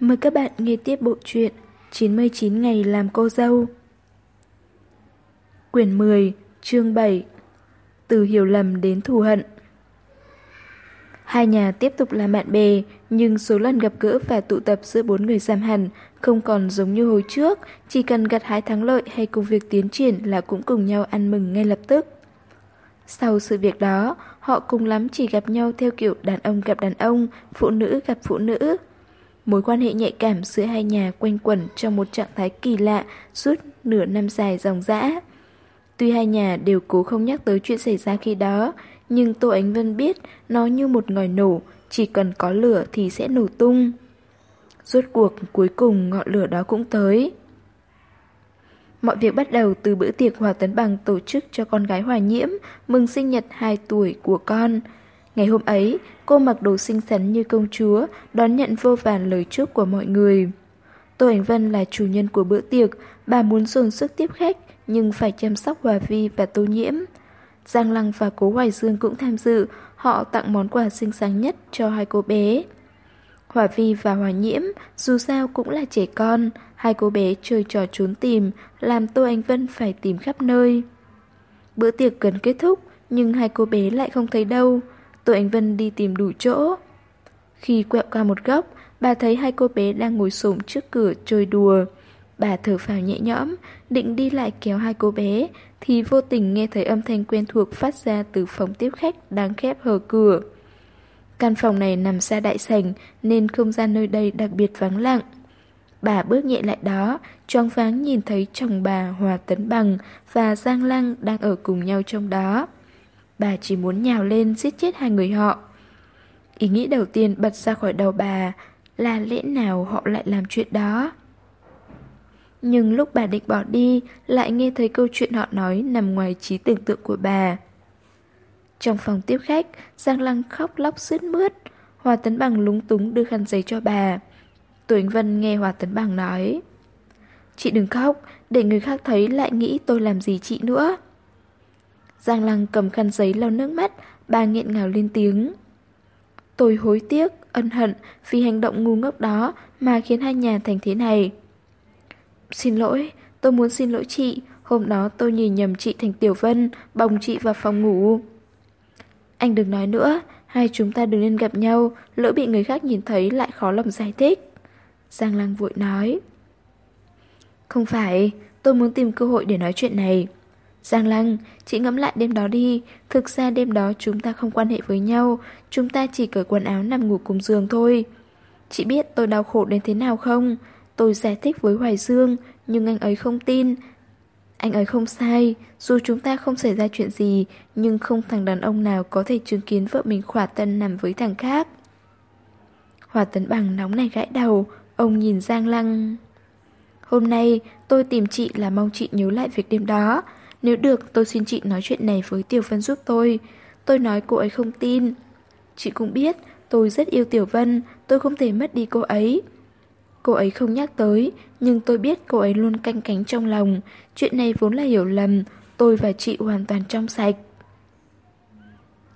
Mời các bạn nghe tiếp bộ truyện 99 ngày làm cô dâu Quyển 10, chương 7 Từ hiểu lầm đến thù hận Hai nhà tiếp tục là bạn bè, nhưng số lần gặp gỡ và tụ tập giữa bốn người giảm hẳn, không còn giống như hồi trước, chỉ cần gặt hái thắng lợi hay công việc tiến triển là cũng cùng nhau ăn mừng ngay lập tức. Sau sự việc đó, họ cùng lắm chỉ gặp nhau theo kiểu đàn ông gặp đàn ông, phụ nữ gặp phụ nữ. Mối quan hệ nhạy cảm giữa hai nhà quanh quẩn trong một trạng thái kỳ lạ suốt nửa năm dài dòng dã. Tuy hai nhà đều cố không nhắc tới chuyện xảy ra khi đó, nhưng Tô Ánh Vân biết nó như một ngòi nổ, chỉ cần có lửa thì sẽ nổ tung. Rốt cuộc cuối cùng ngọn lửa đó cũng tới. Mọi việc bắt đầu từ bữa tiệc Hòa Tấn Bằng tổ chức cho con gái Hòa Nhiễm mừng sinh nhật 2 tuổi của con. Ngày hôm ấy, cô mặc đồ xinh xắn như công chúa, đón nhận vô vàn lời chúc của mọi người. Tô Ánh Vân là chủ nhân của bữa tiệc, bà muốn dồn sức tiếp khách nhưng phải chăm sóc Hòa Vi và Tô Nhiễm. Giang Lăng và Cố Hoài Dương cũng tham dự, họ tặng món quà xinh xắn nhất cho hai cô bé. Hòa Vi và Hòa Nhiễm dù sao cũng là trẻ con, hai cô bé chơi trò trốn tìm, làm Tô Anh Vân phải tìm khắp nơi. Bữa tiệc gần kết thúc, nhưng hai cô bé lại không thấy đâu. Tô Anh Vân đi tìm đủ chỗ. Khi quẹo qua một góc, bà thấy hai cô bé đang ngồi xổm trước cửa chơi đùa. Bà thở phào nhẹ nhõm, định đi lại kéo hai cô bé, thì vô tình nghe thấy âm thanh quen thuộc phát ra từ phòng tiếp khách đang khép hờ cửa. Căn phòng này nằm xa đại sảnh nên không gian nơi đây đặc biệt vắng lặng. Bà bước nhẹ lại đó, choáng váng nhìn thấy chồng bà Hòa Tấn Bằng và Giang Lăng đang ở cùng nhau trong đó. Bà chỉ muốn nhào lên giết chết hai người họ. Ý nghĩ đầu tiên bật ra khỏi đầu bà là lẽ nào họ lại làm chuyện đó. Nhưng lúc bà định bỏ đi, lại nghe thấy câu chuyện họ nói nằm ngoài trí tưởng tượng của bà. Trong phòng tiếp khách, Giang Lăng khóc lóc sướt mướt. Hòa Tấn Bằng lúng túng đưa khăn giấy cho bà. tuấn Vân nghe Hòa Tấn Bằng nói. Chị đừng khóc, để người khác thấy lại nghĩ tôi làm gì chị nữa. Giang Lăng cầm khăn giấy lau nước mắt, bà nghẹn ngào lên tiếng. Tôi hối tiếc, ân hận vì hành động ngu ngốc đó mà khiến hai nhà thành thế này. Xin lỗi, tôi muốn xin lỗi chị, hôm đó tôi nhìn nhầm chị thành Tiểu Vân, bồng chị vào phòng ngủ. Anh đừng nói nữa, hai chúng ta đừng nên gặp nhau, lỡ bị người khác nhìn thấy lại khó lòng giải thích. Giang Lăng vội nói. Không phải, tôi muốn tìm cơ hội để nói chuyện này. Giang Lăng, chị ngẫm lại đêm đó đi, thực ra đêm đó chúng ta không quan hệ với nhau, chúng ta chỉ cởi quần áo nằm ngủ cùng giường thôi. Chị biết tôi đau khổ đến thế nào không? Tôi giải thích với Hoài Dương, nhưng anh ấy không tin. Anh ấy không sai, dù chúng ta không xảy ra chuyện gì, nhưng không thằng đàn ông nào có thể chứng kiến vợ mình khỏa tân nằm với thằng khác. Hòa tấn bằng nóng này gãi đầu, ông nhìn Giang Lăng. Hôm nay, tôi tìm chị là mong chị nhớ lại việc đêm đó. Nếu được, tôi xin chị nói chuyện này với Tiểu Vân giúp tôi. Tôi nói cô ấy không tin. Chị cũng biết, tôi rất yêu Tiểu Vân, tôi không thể mất đi cô ấy. Cô ấy không nhắc tới, nhưng tôi biết cô ấy luôn canh cánh trong lòng. Chuyện này vốn là hiểu lầm, tôi và chị hoàn toàn trong sạch.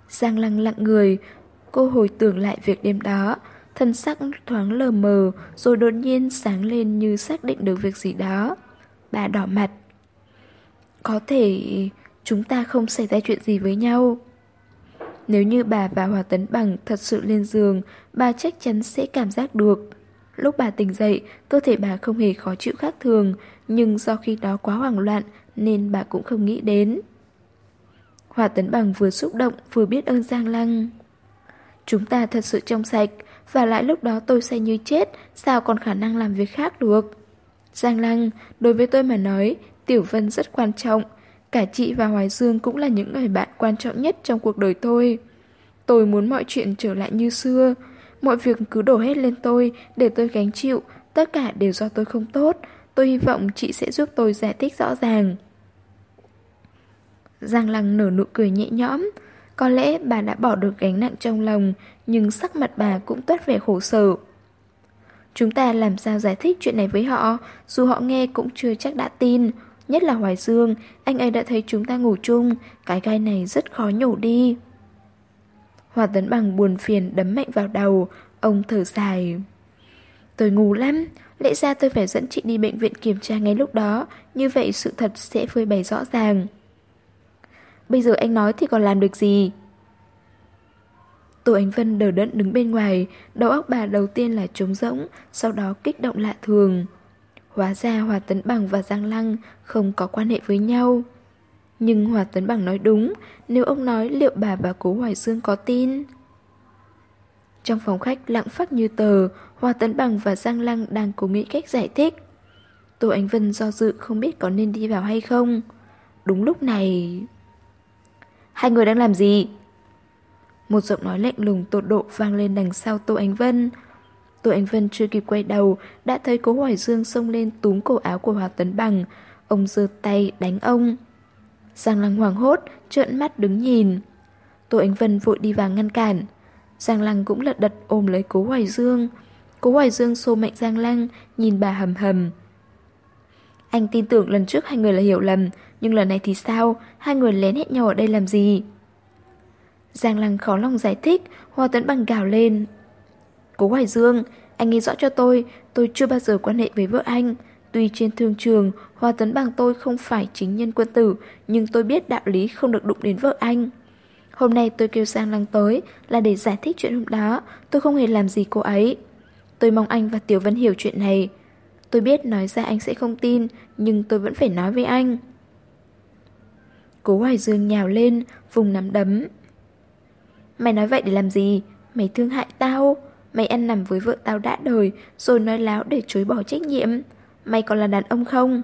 Giang lăng lặng người, cô hồi tưởng lại việc đêm đó, thân sắc thoáng lờ mờ, rồi đột nhiên sáng lên như xác định được việc gì đó. Bà đỏ mặt. Có thể chúng ta không xảy ra chuyện gì với nhau. Nếu như bà và Hòa Tấn Bằng thật sự lên giường, bà chắc chắn sẽ cảm giác được. Lúc bà tỉnh dậy, cơ thể bà không hề khó chịu khác thường, nhưng do khi đó quá hoảng loạn nên bà cũng không nghĩ đến. Hòa Tấn Bằng vừa xúc động vừa biết ơn Giang Lăng. Chúng ta thật sự trong sạch, và lại lúc đó tôi say như chết, sao còn khả năng làm việc khác được. Giang Lăng, đối với tôi mà nói, Tiểu Vân rất quan trọng. Cả chị và Hoài Dương cũng là những người bạn quan trọng nhất trong cuộc đời tôi. Tôi muốn mọi chuyện trở lại như xưa, Mọi việc cứ đổ hết lên tôi để tôi gánh chịu, tất cả đều do tôi không tốt. Tôi hy vọng chị sẽ giúp tôi giải thích rõ ràng. Giang Lăng nở nụ cười nhẹ nhõm. Có lẽ bà đã bỏ được gánh nặng trong lòng, nhưng sắc mặt bà cũng toát vẻ khổ sở. Chúng ta làm sao giải thích chuyện này với họ, dù họ nghe cũng chưa chắc đã tin. Nhất là Hoài Dương, anh ấy đã thấy chúng ta ngủ chung, cái gai này rất khó nhổ đi. Hòa Tấn Bằng buồn phiền đấm mạnh vào đầu, ông thở dài. Tôi ngu lắm, lẽ ra tôi phải dẫn chị đi bệnh viện kiểm tra ngay lúc đó, như vậy sự thật sẽ phơi bày rõ ràng. Bây giờ anh nói thì còn làm được gì? Tô Ánh Vân đờ đẫn đứng bên ngoài, đầu óc bà đầu tiên là trống rỗng, sau đó kích động lạ thường. Hóa ra Hòa Tấn Bằng và Giang Lăng không có quan hệ với nhau. Nhưng Hòa Tấn Bằng nói đúng, nếu ông nói liệu bà và cố Hoài Dương có tin? Trong phòng khách lặng phát như tờ, Hòa Tấn Bằng và Giang Lăng đang cố nghĩ cách giải thích. Tô Ánh Vân do dự không biết có nên đi vào hay không. Đúng lúc này... Hai người đang làm gì? Một giọng nói lạnh lùng tột độ vang lên đằng sau Tô Ánh Vân. Tô Ánh Vân chưa kịp quay đầu, đã thấy cố Hoài Dương xông lên túm cổ áo của Hòa Tấn Bằng. Ông giơ tay đánh ông. Giang Lăng hoảng hốt, trợn mắt đứng nhìn. Tô Ánh Vân vội đi vào ngăn cản. Giang Lăng cũng lật đật ôm lấy cố Hoài Dương. Cố Hoài Dương xô mạnh Giang Lăng, nhìn bà hầm hầm. Anh tin tưởng lần trước hai người là hiểu lầm, nhưng lần này thì sao? Hai người lén hẹn nhau ở đây làm gì? Giang Lăng khó lòng giải thích, Hoa Tấn Bằng gào lên. Cố Hoài Dương, anh nghe rõ cho tôi, tôi chưa bao giờ quan hệ với vợ anh. Tuy trên thương trường, Hoa Tấn Bằng tôi không phải chính nhân quân tử, nhưng tôi biết đạo lý không được đụng đến vợ anh. Hôm nay tôi kêu Giang Lăng tới là để giải thích chuyện hôm đó, tôi không hề làm gì cô ấy. Tôi mong anh và Tiểu Vân hiểu chuyện này. Tôi biết nói ra anh sẽ không tin, nhưng tôi vẫn phải nói với anh. Cố Hoài Dương nhào lên, vùng nắm đấm. Mày nói vậy để làm gì? Mày thương hại tao. Mày ăn nằm với vợ tao đã đời, rồi nói láo để chối bỏ trách nhiệm. Mày còn là đàn ông không?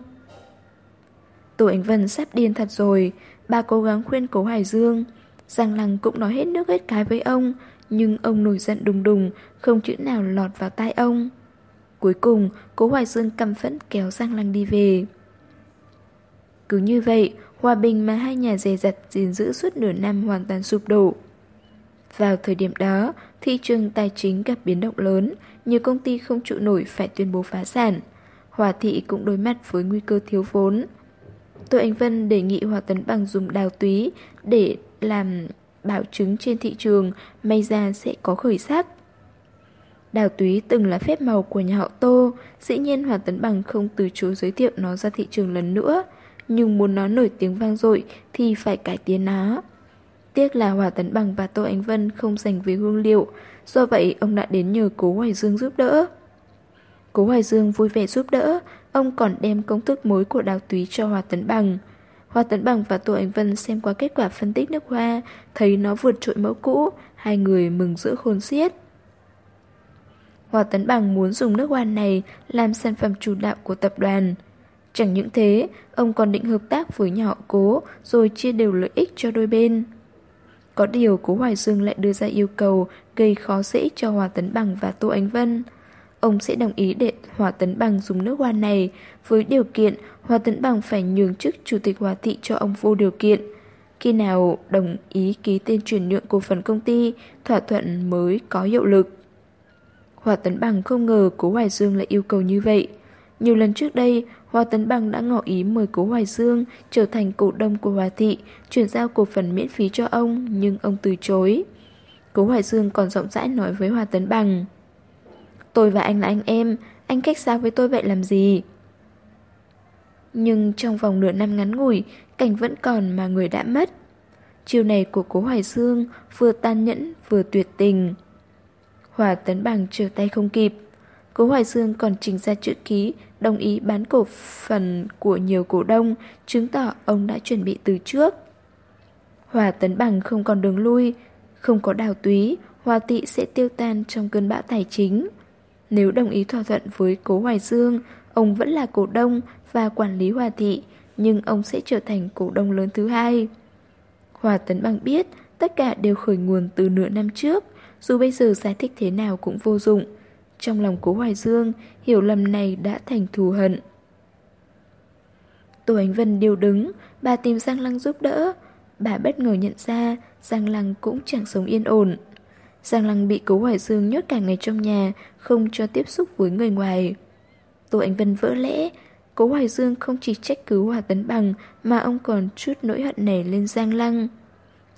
Tổ Ánh Vân sắp điên thật rồi, bà cố gắng khuyên cố Hải Dương. Giang Lăng cũng nói hết nước hết cái với ông, nhưng ông nổi giận đùng đùng, không chữ nào lọt vào tai ông. Cuối cùng, cố Hoài Dương căm phẫn kéo Giang Lăng đi về. Cứ như vậy, hòa bình mà hai nhà dè dặt gìn giữ suốt nửa năm hoàn toàn sụp đổ. Vào thời điểm đó, thị trường tài chính gặp biến động lớn, nhiều công ty không trụ nổi phải tuyên bố phá sản. Hòa thị cũng đối mặt với nguy cơ thiếu vốn. Tô Anh Vân đề nghị Hòa Tấn Bằng dùng đào túy để làm bảo chứng trên thị trường, may ra sẽ có khởi sắc. Đào túy từng là phép màu của nhà họ Tô, dĩ nhiên Hòa Tấn Bằng không từ chối giới thiệu nó ra thị trường lần nữa, nhưng muốn nó nổi tiếng vang dội thì phải cải tiến nó. Tiếc là Hòa Tấn Bằng và Tô Ánh Vân không dành về hương liệu, do vậy ông đã đến nhờ Cố Hoài Dương giúp đỡ. Cố Hoài Dương vui vẻ giúp đỡ, ông còn đem công thức mối của đào túy cho Hòa Tấn Bằng. Hòa Tấn Bằng và Tô Ánh Vân xem qua kết quả phân tích nước hoa, thấy nó vượt trội mẫu cũ, hai người mừng rỡ khôn xiết. Hòa Tấn Bằng muốn dùng nước hoa này làm sản phẩm chủ đạo của tập đoàn. Chẳng những thế, ông còn định hợp tác với nhà họ cố rồi chia đều lợi ích cho đôi bên. Có điều cố Hoài Dương lại đưa ra yêu cầu gây khó dễ cho Hòa Tấn Bằng và Tô Ánh Vân. Ông sẽ đồng ý để Hòa Tấn Bằng dùng nước hoa này với điều kiện Hòa Tấn Bằng phải nhường chức chủ tịch Hòa Thị cho ông vô điều kiện. Khi nào đồng ý ký tên chuyển nhượng cổ phần công ty, thỏa thuận mới có hiệu lực. Hòa Tấn Bằng không ngờ cố Hoài Dương lại yêu cầu như vậy. Nhiều lần trước đây, Hoa Tấn Bằng đã ngỏ ý mời Cố Hoài Dương trở thành cổ đông của Hòa Thị, chuyển giao cổ phần miễn phí cho ông, nhưng ông từ chối. Cố Hoài Dương còn rộng rãi nói với Hoa Tấn Bằng. Tôi và anh là anh em, anh cách xa với tôi vậy làm gì? Nhưng trong vòng nửa năm ngắn ngủi, cảnh vẫn còn mà người đã mất. Chiều này của Cố Hoài Dương vừa tan nhẫn vừa tuyệt tình. Hòa Tấn Bằng trở tay không kịp. Cố Hoài Dương còn trình ra chữ ký đồng ý bán cổ phần của nhiều cổ đông, chứng tỏ ông đã chuẩn bị từ trước. Hòa Tấn Bằng không còn đường lui, không có đào túy, Hòa Tị sẽ tiêu tan trong cơn bão tài chính. Nếu đồng ý thỏa thuận với Cố Hoài Dương, ông vẫn là cổ đông và quản lý Hòa Thị, nhưng ông sẽ trở thành cổ đông lớn thứ hai. Hòa Tấn Bằng biết tất cả đều khởi nguồn từ nửa năm trước, dù bây giờ giải thích thế nào cũng vô dụng. Trong lòng cố Hoài Dương, hiểu lầm này đã thành thù hận. Tô Ánh Vân điều đứng, bà tìm Giang Lăng giúp đỡ. Bà bất ngờ nhận ra Giang Lăng cũng chẳng sống yên ổn. Giang Lăng bị cố Hoài Dương nhốt cả ngày trong nhà, không cho tiếp xúc với người ngoài. Tô Ánh Vân vỡ lẽ, cố Hoài Dương không chỉ trách cứ Hòa Tấn Bằng mà ông còn chút nỗi hận này lên Giang Lăng.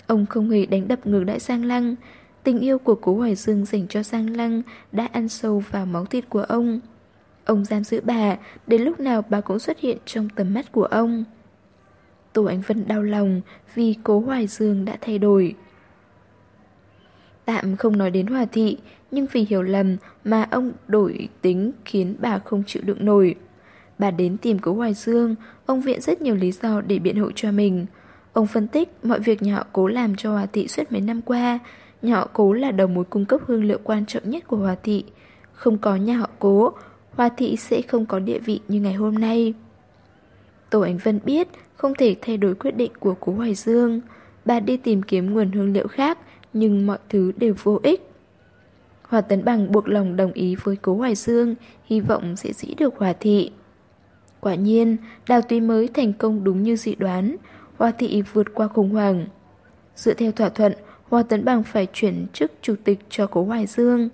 Ông không hề đánh đập ngược lại Giang Lăng, Tình yêu của cố Hoài Dương dành cho Giang Lăng đã ăn sâu vào máu thịt của ông. Ông giam giữ bà, đến lúc nào bà cũng xuất hiện trong tầm mắt của ông. Tô Ánh Vân đau lòng vì cố Hoài Dương đã thay đổi. Tạm không nói đến hòa thị, nhưng vì hiểu lầm mà ông đổi tính khiến bà không chịu đựng nổi. Bà đến tìm cố Hoài Dương, ông viện rất nhiều lý do để biện hộ cho mình. Ông phân tích mọi việc nhỏ cố làm cho Hòa Thị suốt mấy năm qua. Nhà cố là đầu mối cung cấp hương liệu quan trọng nhất của Hòa Thị. Không có nhà họ cố, Hòa Thị sẽ không có địa vị như ngày hôm nay. Tổ Ánh Vân biết không thể thay đổi quyết định của cố Hoài Dương. Bà đi tìm kiếm nguồn hương liệu khác, nhưng mọi thứ đều vô ích. Hòa Tấn Bằng buộc lòng đồng ý với cố Hoài Dương, hy vọng sẽ dĩ được Hòa Thị. Quả nhiên, đào túy mới thành công đúng như dự đoán, hòa Thị vượt qua khủng hoảng. Dựa theo thỏa thuận, Hoa Tấn Bằng phải chuyển chức chủ tịch cho cố Hoài Dương.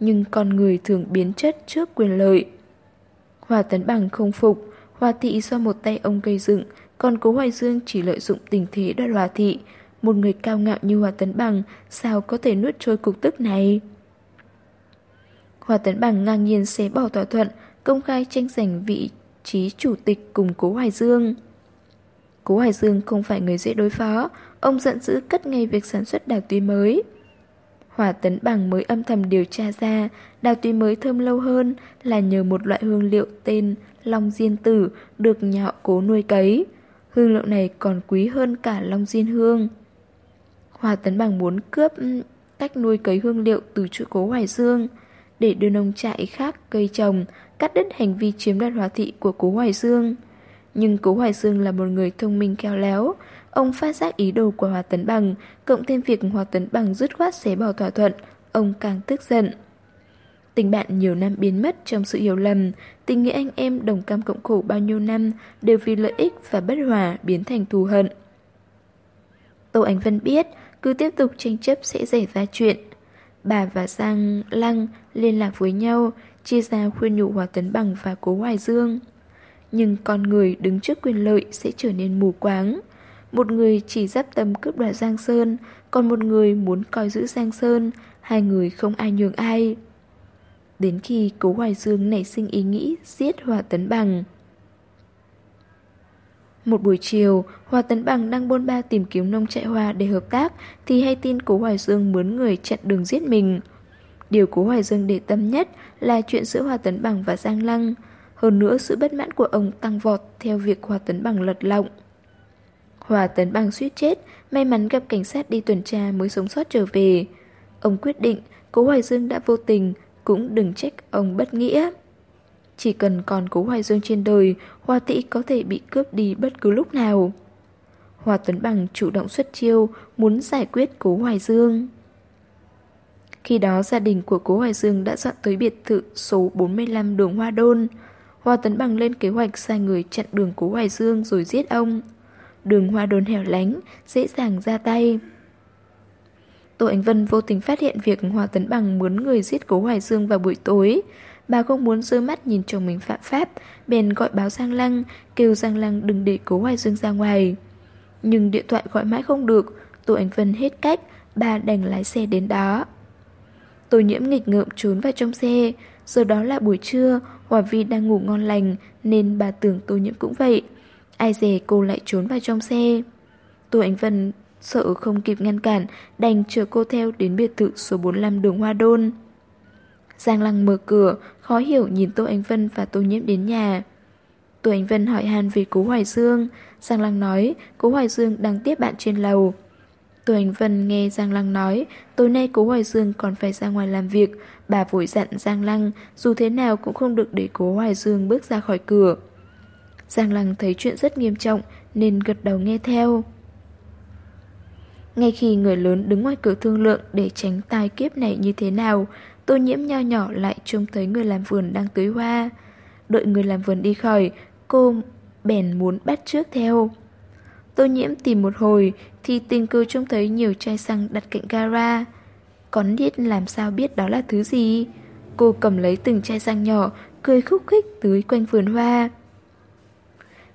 Nhưng con người thường biến chất trước quyền lợi. Hoa Tấn Bằng không phục, Hoa Thị do một tay ông gây dựng, còn cố Hoài Dương chỉ lợi dụng tình thế đoạt Hoa Thị. Một người cao ngạo như Hoa Tấn Bằng sao có thể nuốt trôi cục tức này? Hoa Tấn Bằng ngang nhiên xé bỏ thỏa thuận, công khai tranh giành vị trí chủ tịch cùng cố Hoài Dương. Cố Hoài Dương không phải người dễ đối phó, ông giận dữ cất ngay việc sản xuất đào túy mới. Hỏa tấn bằng mới âm thầm điều tra ra, đào túy mới thơm lâu hơn là nhờ một loại hương liệu tên Long Diên Tử được nhà họ cố nuôi cấy. Hương liệu này còn quý hơn cả Long Diên Hương. Hòa Tấn Bằng muốn cướp cách nuôi cấy hương liệu từ chỗ cố Hoài Dương để đưa nông trại khác cây trồng, cắt đứt hành vi chiếm đoạt hóa thị của cố Hoài Dương. Nhưng cố Hoài Dương là một người thông minh khéo léo, ông phát giác ý đồ của Hòa Tấn Bằng, cộng thêm việc Hòa Tấn Bằng dứt khoát xé bỏ thỏa thuận, ông càng tức giận. Tình bạn nhiều năm biến mất trong sự hiểu lầm, tình nghĩa anh em đồng cam cộng khổ bao nhiêu năm đều vì lợi ích và bất hòa biến thành thù hận. Tô Ánh Vân biết, cứ tiếp tục tranh chấp sẽ xảy ra chuyện. Bà và Giang Lăng liên lạc với nhau, chia ra khuyên nhủ Hòa Tấn Bằng và Cố Hoài Dương. Nhưng con người đứng trước quyền lợi sẽ trở nên mù quáng. Một người chỉ dắp tâm cướp đoạt Giang Sơn, còn một người muốn coi giữ Giang Sơn, hai người không ai nhường ai. Đến khi Cố Hoài Dương nảy sinh ý nghĩ giết Hòa Tấn Bằng. Một buổi chiều, Hòa Tấn Bằng đang bôn ba tìm kiếm nông trại hoa để hợp tác thì hay tin Cố Hoài Dương mướn người chặn đường giết mình. Điều Cố Hoài Dương để tâm nhất là chuyện giữa Hòa Tấn Bằng và Giang Lăng. Hơn nữa sự bất mãn của ông tăng vọt theo việc Hòa Tấn Bằng lật lọng. Hòa Tấn Bằng suýt chết, may mắn gặp cảnh sát đi tuần tra mới sống sót trở về. Ông quyết định, Cố Hoài Dương đã vô tình, cũng đừng trách ông bất nghĩa. Chỉ cần còn Cố Hoài Dương trên đời, Hoa Tị có thể bị cướp đi bất cứ lúc nào. Hòa Tuấn Bằng chủ động xuất chiêu, muốn giải quyết Cố Hoài Dương. Khi đó gia đình của Cố Hoài Dương đã dọn tới biệt thự số 45 đường Hoa Đôn. Hoa Tấn Bằng lên kế hoạch sai người chặn đường Cố Hoài Dương rồi giết ông. Đường Hoa Đôn hẻo lánh, dễ dàng ra tay. Tô Ánh Vân vô tình phát hiện việc Hoa Tấn Bằng muốn người giết Cố Hoài Dương vào buổi tối. Bà không muốn rơi mắt nhìn chồng mình phạm pháp, bèn gọi báo Giang Lăng, kêu Giang Lăng đừng để Cố Hoài Dương ra ngoài. Nhưng điện thoại gọi mãi không được, Tô Ánh Vân hết cách, bà đành lái xe đến đó. Tô nhiễm nghịch ngợm trốn vào trong xe, giờ đó là buổi trưa, Hòa Vi đang ngủ ngon lành nên bà tưởng Tô nhiễm cũng vậy. Ai dè cô lại trốn vào trong xe. Tô Ánh Vân sợ không kịp ngăn cản, đành chờ cô theo đến biệt thự số 45 đường Hoa Đôn. Giang Lăng mở cửa, khó hiểu nhìn Tô Ánh Vân và Tô Nhiễm đến nhà. Tô Ánh Vân hỏi han về cố Hoài Dương. Giang Lăng nói cố Hoài Dương đang tiếp bạn trên lầu. Tô Ánh Vân nghe Giang Lăng nói tối nay cố Hoài Dương còn phải ra ngoài làm việc. Bà vội dặn Giang Lăng dù thế nào cũng không được để cố Hoài Dương bước ra khỏi cửa. Giang Lăng thấy chuyện rất nghiêm trọng nên gật đầu nghe theo. Ngay khi người lớn đứng ngoài cửa thương lượng để tránh tai kiếp này như thế nào, tô nhiễm nho nhỏ lại trông thấy người làm vườn đang tưới hoa. Đợi người làm vườn đi khỏi, cô bèn muốn bắt trước theo. Tô nhiễm tìm một hồi thì tình cờ trông thấy nhiều chai xăng đặt cạnh gara. còn biết làm sao biết đó là thứ gì? Cô cầm lấy từng chai xăng nhỏ, cười khúc khích tưới quanh vườn hoa.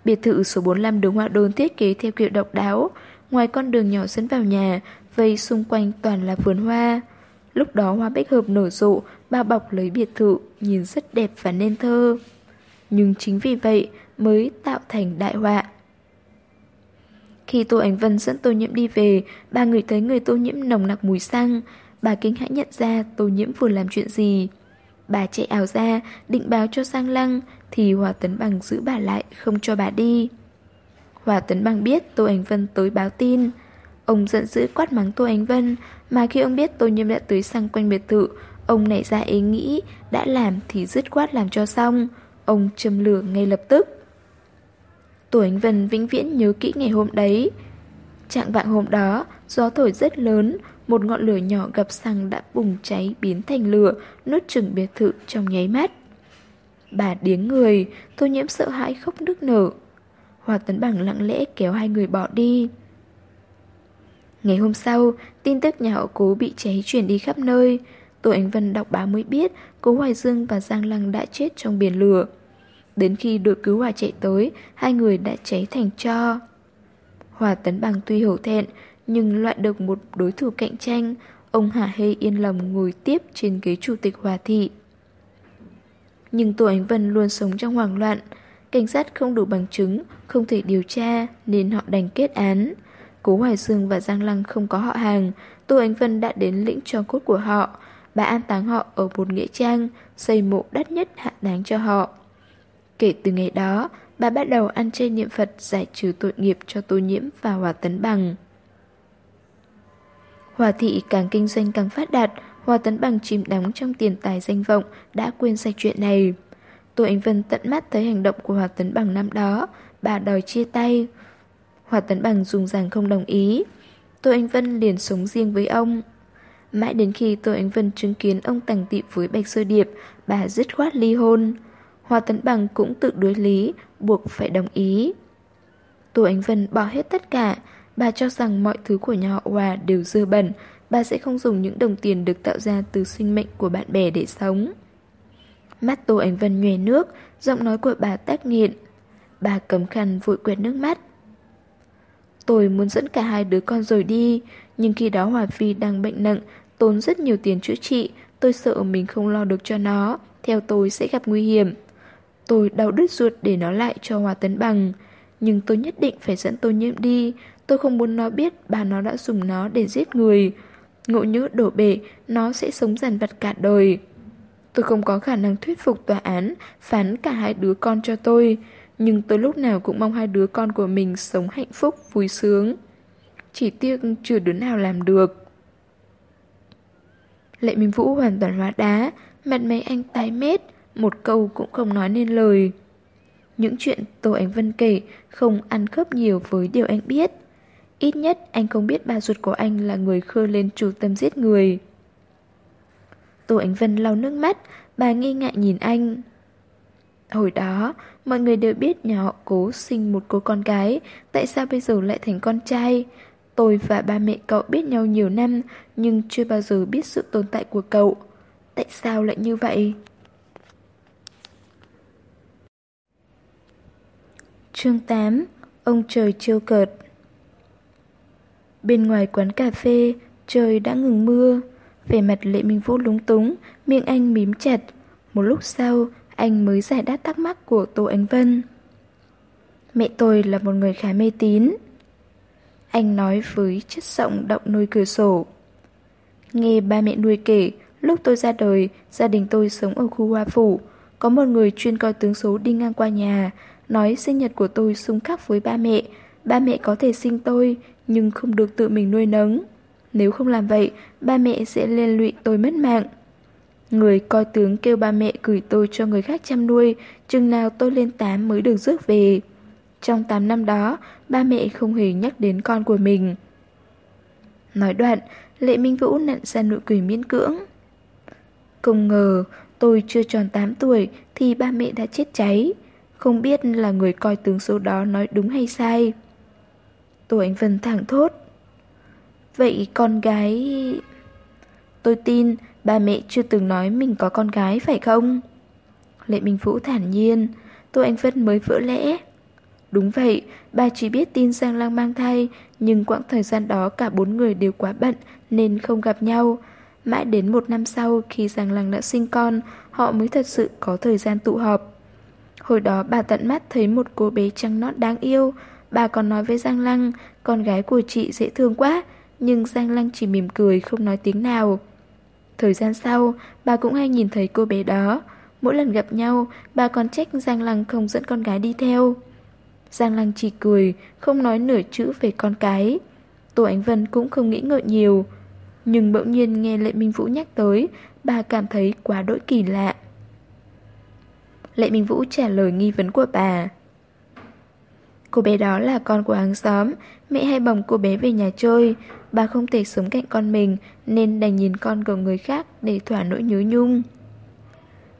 Biệt thự số 45 đường hoa đồn thiết kế theo kiểu độc đáo, ngoài con đường nhỏ dẫn vào nhà, vây xung quanh toàn là vườn hoa. Lúc đó hoa bách hợp nở rộ, bao bọc lấy biệt thự, nhìn rất đẹp và nên thơ. Nhưng chính vì vậy mới tạo thành đại họa. Khi Tô Ánh Vân dẫn Tô Nhiễm đi về, ba người thấy người Tô Nhiễm nồng nặc mùi xăng. Bà kinh hãi nhận ra Tô Nhiễm vừa làm chuyện gì. Bà chạy ảo ra, định báo cho sang lăng, thì Hòa Tấn Bằng giữ bà lại, không cho bà đi. Hòa Tấn Bằng biết Tô Ánh Vân tới báo tin. Ông giận dữ quát mắng Tô Ánh Vân, mà khi ông biết Tô nhâm đã tới sang quanh biệt thự, ông nảy ra ý nghĩ, đã làm thì dứt quát làm cho xong. Ông châm lửa ngay lập tức. Tô Ánh Vân vĩnh viễn nhớ kỹ ngày hôm đấy. Trạng vạng hôm đó, gió thổi rất lớn, một ngọn lửa nhỏ gặp xăng đã bùng cháy biến thành lửa, nuốt chừng biệt thự trong nháy mắt. Bà điếng người, Tô Nhiễm sợ hãi khóc nức nở. Hòa Tấn Bằng lặng lẽ kéo hai người bỏ đi. Ngày hôm sau, tin tức nhà họ cố bị cháy truyền đi khắp nơi. Tô Ánh Vân đọc báo mới biết cố Hoài Dương và Giang Lăng đã chết trong biển lửa. Đến khi đội cứu hỏa chạy tới, hai người đã cháy thành cho. Hòa Tấn Bằng tuy hổ thẹn, nhưng loại được một đối thủ cạnh tranh, ông Hà Hê yên lòng ngồi tiếp trên ghế chủ tịch Hòa Thị. Nhưng Tô Ánh Vân luôn sống trong hoảng loạn, cảnh sát không đủ bằng chứng, không thể điều tra nên họ đành kết án. Cố Hoài Dương và Giang Lăng không có họ hàng, Tô Ánh Vân đã đến lĩnh cho cốt của họ. Bà an táng họ ở một nghĩa trang, xây mộ đắt nhất hạ đáng cho họ. Kể từ ngày đó, bà bắt đầu ăn chay niệm Phật giải trừ tội nghiệp cho Tô Nhiễm và Hòa Tấn Bằng. Hòa thị càng kinh doanh càng phát đạt, Hoa Tấn Bằng chìm đắm trong tiền tài danh vọng, đã quên sạch chuyện này. Tô Ánh Vân tận mắt thấy hành động của Hoa Tấn Bằng năm đó, bà đòi chia tay. Hoa Tấn Bằng dùng rằng không đồng ý. Tô Ánh Vân liền sống riêng với ông. Mãi đến khi Tô Ánh Vân chứng kiến ông tàng tị với Bạch Sơ Điệp, bà dứt khoát ly hôn. Hoa Tấn Bằng cũng tự đối lý, buộc phải đồng ý. Tô Ánh Vân bỏ hết tất cả, bà cho rằng mọi thứ của nhà họ Hòa đều dơ bẩn, bà sẽ không dùng những đồng tiền được tạo ra từ sinh mệnh của bạn bè để sống. Mắt Tô Ánh Vân nhòe nước, giọng nói của bà tác nghiện. Bà cầm khăn vội quẹt nước mắt. Tôi muốn dẫn cả hai đứa con rồi đi, nhưng khi đó Hòa Phi đang bệnh nặng, tốn rất nhiều tiền chữa trị, tôi sợ mình không lo được cho nó, theo tôi sẽ gặp nguy hiểm. Tôi đau đứt ruột để nó lại cho Hòa Tấn Bằng. Nhưng tôi nhất định phải dẫn tôi nhiễm đi. Tôi không muốn nó biết bà nó đã dùng nó để giết người. Ngộ nhỡ đổ bể, nó sẽ sống dằn vặt cả đời. Tôi không có khả năng thuyết phục tòa án phán cả hai đứa con cho tôi. Nhưng tôi lúc nào cũng mong hai đứa con của mình sống hạnh phúc, vui sướng. Chỉ tiếc chưa đứa nào làm được. Lệ Minh Vũ hoàn toàn hóa đá, mặt mấy anh tái mét, một câu cũng không nói nên lời. Những chuyện Tô Ánh Vân kể không ăn khớp nhiều với điều anh biết. Ít nhất anh không biết bà ruột của anh là người khơi lên chủ tâm giết người. Tô Ánh Vân lau nước mắt, bà nghi ngại nhìn anh. Hồi đó, mọi người đều biết nhà họ cố sinh một cô con gái, tại sao bây giờ lại thành con trai? Tôi và ba mẹ cậu biết nhau nhiều năm, nhưng chưa bao giờ biết sự tồn tại của cậu. Tại sao lại như vậy? Chương 8 Ông trời trêu cợt Bên ngoài quán cà phê, trời đã ngừng mưa. Về mặt Lệ Minh Vũ lúng túng, miệng anh mím chặt. Một lúc sau, anh mới giải đáp thắc mắc của Tô Ánh Vân. Mẹ tôi là một người khá mê tín. Anh nói với chất giọng động nuôi cửa sổ. Nghe ba mẹ nuôi kể, lúc tôi ra đời, gia đình tôi sống ở khu hoa phủ. Có một người chuyên coi tướng số đi ngang qua nhà, nói sinh nhật của tôi xung khắc với ba mẹ. Ba mẹ có thể sinh tôi, nhưng không được tự mình nuôi nấng. Nếu không làm vậy, ba mẹ sẽ liên lụy tôi mất mạng. Người coi tướng kêu ba mẹ gửi tôi cho người khác chăm nuôi, chừng nào tôi lên 8 mới được rước về. Trong 8 năm đó, ba mẹ không hề nhắc đến con của mình. Nói đoạn, Lệ Minh Vũ nặn ra nụ cười miễn cưỡng. Không ngờ, tôi chưa tròn 8 tuổi thì ba mẹ đã chết cháy. Không biết là người coi tướng số đó nói đúng hay sai. Tô Ánh Vân thẳng thốt. Vậy con gái... Tôi tin ba mẹ chưa từng nói mình có con gái phải không? Lệ Minh Vũ thản nhiên, Tô Anh Vân mới vỡ lẽ. Đúng vậy, bà chỉ biết tin Giang lang mang thai, nhưng quãng thời gian đó cả bốn người đều quá bận nên không gặp nhau. Mãi đến một năm sau khi Giang lang đã sinh con, họ mới thật sự có thời gian tụ họp. Hồi đó bà tận mắt thấy một cô bé trăng nót đáng yêu, bà còn nói với Giang Lăng, con gái của chị dễ thương quá, nhưng Giang Lăng chỉ mỉm cười không nói tiếng nào. Thời gian sau, bà cũng hay nhìn thấy cô bé đó. Mỗi lần gặp nhau, bà còn trách Giang Lăng không dẫn con gái đi theo. Giang Lăng chỉ cười, không nói nửa chữ về con cái. Tô Ánh Vân cũng không nghĩ ngợi nhiều. Nhưng bỗng nhiên nghe Lệ Minh Vũ nhắc tới, bà cảm thấy quá đỗi kỳ lạ. Lệ Minh Vũ trả lời nghi vấn của bà. Cô bé đó là con của hàng xóm, mẹ hay bồng cô bé về nhà chơi. Bà không thể sống cạnh con mình nên đành nhìn con của người khác để thỏa nỗi nhớ nhung.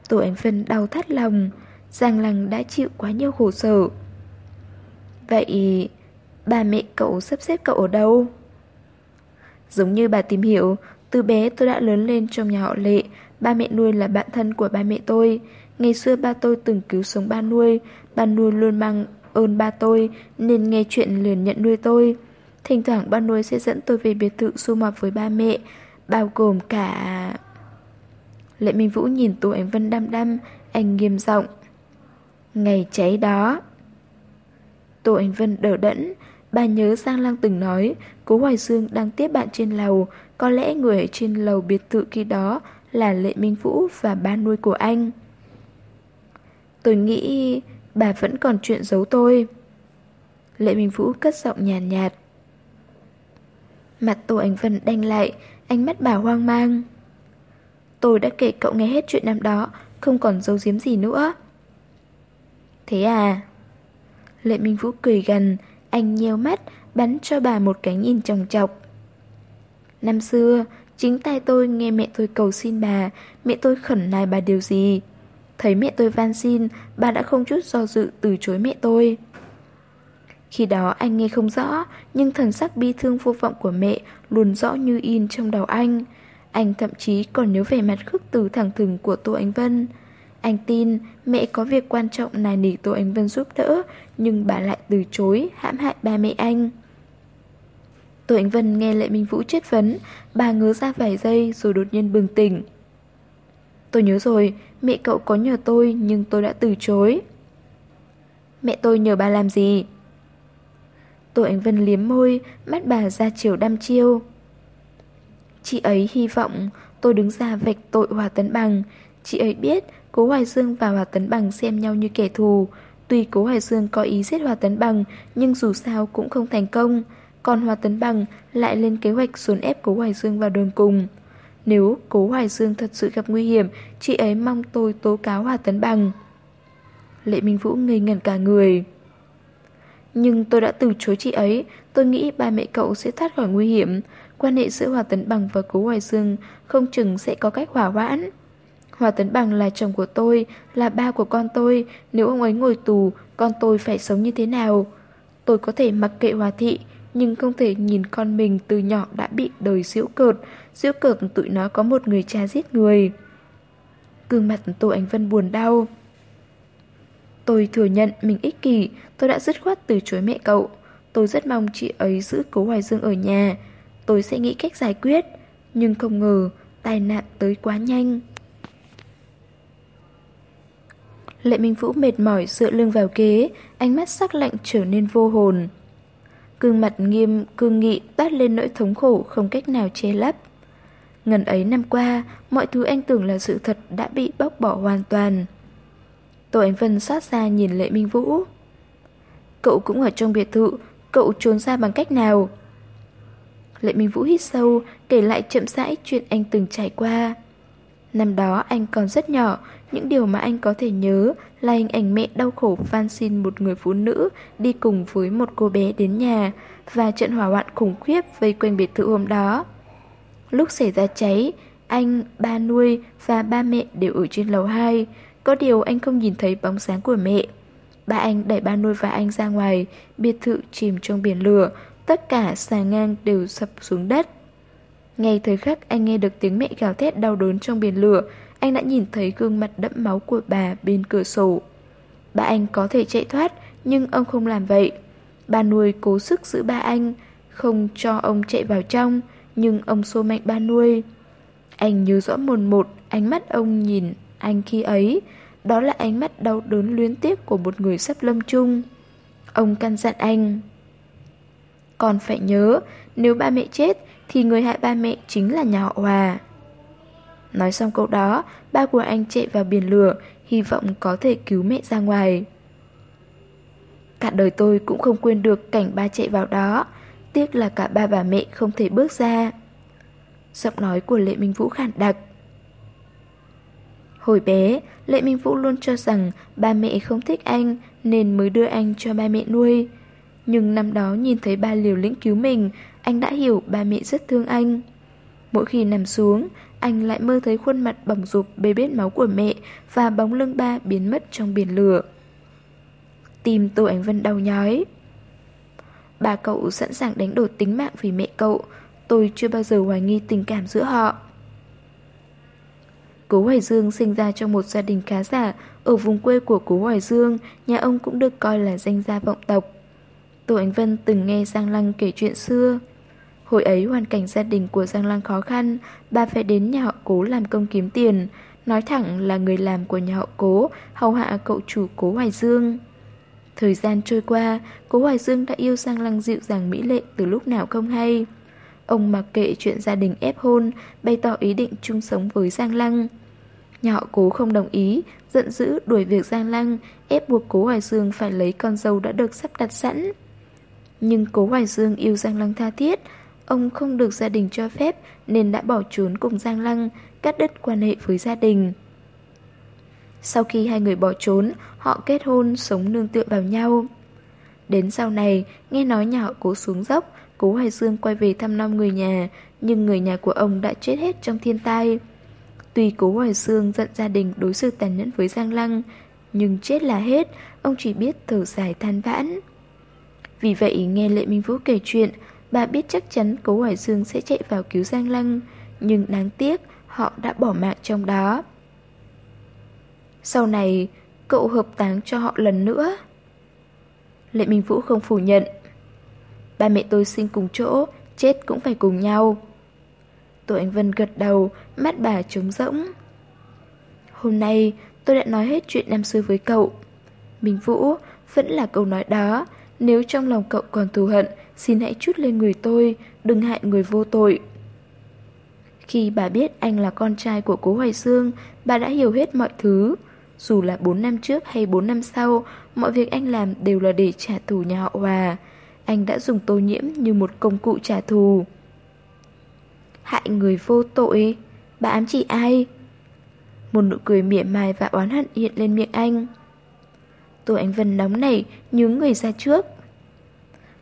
Tổ ánh phân đau thắt lòng, Giang Lăng đã chịu quá nhiều khổ sở. Vậy bà mẹ cậu sắp xếp cậu ở đâu? Giống như bà tìm hiểu, từ bé tôi đã lớn lên trong nhà họ Lệ, ba mẹ nuôi là bạn thân của ba mẹ tôi. Ngày xưa ba tôi từng cứu sống ba nuôi, ba nuôi luôn mang ơn ba tôi nên nghe chuyện liền nhận nuôi tôi. Thỉnh thoảng ba nuôi sẽ dẫn tôi về biệt thự sum họp với ba mẹ, bao gồm cả... Lệ Minh Vũ nhìn Tô Ánh Vân đăm đăm, anh nghiêm giọng. Ngày cháy đó. Tô Ánh Vân đỡ đẫn, bà nhớ Giang Lang từng nói, cố Hoài Dương đang tiếp bạn trên lầu, có lẽ người ở trên lầu biệt thự khi đó là Lệ Minh Vũ và ba nuôi của anh. Tôi nghĩ bà vẫn còn chuyện giấu tôi. Lệ Minh Vũ cất giọng nhàn nhạt, nhạt. Mặt Tô Ánh Vân đanh lại, ánh mắt bà hoang mang. Tôi đã kể cậu nghe hết chuyện năm đó, không còn giấu giếm gì nữa. Thế à? Lệ Minh Vũ cười gần, anh nheo mắt, bắn cho bà một cái nhìn chồng chọc. Năm xưa, chính tay tôi nghe mẹ tôi cầu xin bà, mẹ tôi khẩn nài bà điều gì. Thấy mẹ tôi van xin, bà đã không chút do dự từ chối mẹ tôi. Khi đó anh nghe không rõ, nhưng thần sắc bi thương vô vọng của mẹ luôn rõ như in trong đầu anh. Anh thậm chí còn nhớ vẻ mặt khước từ thẳng thừng của Tô Ánh Vân. Anh tin mẹ có việc quan trọng nài nỉ Tô Ánh Vân giúp đỡ, nhưng bà lại từ chối, hãm hại ba mẹ anh. Tô Ánh Vân nghe Lệ Minh Vũ chất vấn, bà ngớ ra vài giây rồi đột nhiên bừng tỉnh. Tôi nhớ rồi, mẹ cậu có nhờ tôi nhưng tôi đã từ chối. Mẹ tôi nhờ bà làm gì? Tô Ánh Vân liếm môi, mắt bà ra chiều đăm chiêu. Chị ấy hy vọng tôi đứng ra vạch tội Hòa Tấn Bằng. Chị ấy biết Cố Hoài Dương và Hòa Tấn Bằng xem nhau như kẻ thù. Tuy Cố Hoài Dương có ý giết Hòa Tấn Bằng, nhưng dù sao cũng không thành công. Còn Hòa Tấn Bằng lại lên kế hoạch dồn ép Cố Hoài Dương vào đường cùng. Nếu Cố Hoài Dương thật sự gặp nguy hiểm, chị ấy mong tôi tố cáo Hòa Tấn Bằng. Lệ Minh Vũ ngây ngẩn cả người. Nhưng tôi đã từ chối chị ấy, tôi nghĩ ba mẹ cậu sẽ thoát khỏi nguy hiểm. Quan hệ giữa Hòa Tấn Bằng và Cố Hoài Dương không chừng sẽ có cách hỏa hoãn. Hòa Tấn Bằng là chồng của tôi, là ba của con tôi, nếu ông ấy ngồi tù, con tôi phải sống như thế nào? Tôi có thể mặc kệ Hòa Thị, nhưng không thể nhìn con mình từ nhỏ đã bị đời giễu cợt, giễu cợt tụi nó có một người cha giết người. Gương mặt Tô Ánh Vân buồn đau. Tôi thừa nhận mình ích kỷ, tôi đã dứt khoát từ chối mẹ cậu. Tôi rất mong chị ấy giữ cố Hoài Dương ở nhà. Tôi sẽ nghĩ cách giải quyết, nhưng không ngờ tai nạn tới quá nhanh. Lệ Minh Vũ mệt mỏi dựa lưng vào ghế, ánh mắt sắc lạnh trở nên vô hồn. Cương mặt nghiêm, cương nghị toát lên nỗi thống khổ không cách nào che lấp. Ngần ấy năm qua, mọi thứ anh tưởng là sự thật đã bị bóc bỏ hoàn toàn. Tô Ánh Vân xót xa nhìn Lệ Minh Vũ. Cậu cũng ở trong biệt thự, cậu trốn ra bằng cách nào? Lệ Minh Vũ hít sâu, kể lại chậm rãi chuyện anh từng trải qua. Năm đó anh còn rất nhỏ, những điều mà anh có thể nhớ là hình ảnh mẹ đau khổ van xin một người phụ nữ đi cùng với một cô bé đến nhà và trận hỏa hoạn khủng khiếp vây quanh biệt thự hôm đó. Lúc xảy ra cháy, anh, ba nuôi và ba mẹ đều ở trên lầu 2. Có điều anh không nhìn thấy bóng sáng của mẹ. Ba anh đẩy ba nuôi và anh ra ngoài, biệt thự chìm trong biển lửa, tất cả xà ngang đều sập xuống đất. Ngay thời khắc anh nghe được tiếng mẹ gào thét đau đớn trong biển lửa, anh đã nhìn thấy gương mặt đẫm máu của bà bên cửa sổ. Ba anh có thể chạy thoát, nhưng ông không làm vậy. Ba nuôi cố sức giữ ba anh, không cho ông chạy vào trong, nhưng ông xô mạnh ba nuôi. Anh nhớ rõ mồn một ánh mắt ông nhìn anh khi ấy, đó là ánh mắt đau đớn luyến tiếc của một người sắp lâm chung. Ông căn dặn anh. Còn phải nhớ, nếu ba mẹ chết thì người hại ba mẹ chính là nhà họ Hòa. Nói xong câu đó, ba của anh chạy vào biển lửa, hy vọng có thể cứu mẹ ra ngoài. Cả đời tôi cũng không quên được cảnh ba chạy vào đó, tiếc là cả ba và mẹ không thể bước ra. Giọng nói của Lệ Minh Vũ khản đặc. Hồi bé, Lệ Minh Vũ luôn cho rằng ba mẹ không thích anh nên mới đưa anh cho ba mẹ nuôi. Nhưng năm đó nhìn thấy ba liều lĩnh cứu mình, anh đã hiểu ba mẹ rất thương anh. Mỗi khi nằm xuống, anh lại mơ thấy khuôn mặt bỏng rụp bê bết máu của mẹ và bóng lưng ba biến mất trong biển lửa. Tim Tô Ánh Vân đau nhói. Ba cậu sẵn sàng đánh đổi tính mạng vì mẹ cậu, tôi chưa bao giờ hoài nghi tình cảm giữa họ. Cố Hoài Dương sinh ra trong một gia đình khá giả ở vùng quê của Cố Hoài Dương, nhà ông cũng được coi là danh gia vọng tộc. Tô Ánh Vân từng nghe Giang Lăng kể chuyện xưa. Hồi ấy hoàn cảnh gia đình của Giang Lăng khó khăn, bà phải đến nhà họ Cố làm công kiếm tiền, nói thẳng là người làm của nhà họ Cố, hầu hạ cậu chủ Cố Hoài Dương. Thời gian trôi qua, Cố Hoài Dương đã yêu Giang Lăng dịu dàng mỹ lệ từ lúc nào không hay. Ông mặc kệ chuyện gia đình ép hôn, bày tỏ ý định chung sống với Giang Lăng. Nhà họ cố không đồng ý, giận dữ đuổi việc Giang Lăng, ép buộc cố Hoài Dương phải lấy con dâu đã được sắp đặt sẵn. Nhưng cố Hoài Dương yêu Giang Lăng tha thiết, ông không được gia đình cho phép nên đã bỏ trốn cùng Giang Lăng, cắt đứt quan hệ với gia đình. Sau khi hai người bỏ trốn, họ kết hôn, sống nương tựa vào nhau. Đến sau này, nghe nói nhà họ cố xuống dốc, cố Hoài Dương quay về thăm năm người nhà, nhưng người nhà của ông đã chết hết trong thiên tai. Tuy cố Hoài Dương giận gia đình đối xử tàn nhẫn với Giang Lăng, nhưng chết là hết, ông chỉ biết thở dài than vãn. Vì vậy nghe Lệ Minh Vũ kể chuyện, bà biết chắc chắn cố Hoài Dương sẽ chạy vào cứu Giang Lăng, nhưng đáng tiếc họ đã bỏ mạng trong đó. Sau này, cậu hợp táng cho họ lần nữa. Lệ Minh Vũ không phủ nhận. Ba mẹ tôi sinh cùng chỗ, chết cũng phải cùng nhau. Tô Anh Vân gật đầu, mắt bà trống rỗng. Hôm nay, tôi đã nói hết chuyện năm xưa với cậu. Minh Vũ, vẫn là câu nói đó. Nếu trong lòng cậu còn thù hận, xin hãy chút lên người tôi, đừng hại người vô tội. Khi bà biết anh là con trai của cố Hoài Dương, bà đã hiểu hết mọi thứ. Dù là 4 năm trước hay 4 năm sau, mọi việc anh làm đều là để trả thù nhà họ Hòa. Anh đã dùng tô nhiễm như một công cụ trả thù. Hại người vô tội, bà ám chỉ ai? Một nụ cười mỉa mai và oán hận hiện lên miệng anh. Tô Ánh Vân nóng nảy, nhướng người ra trước.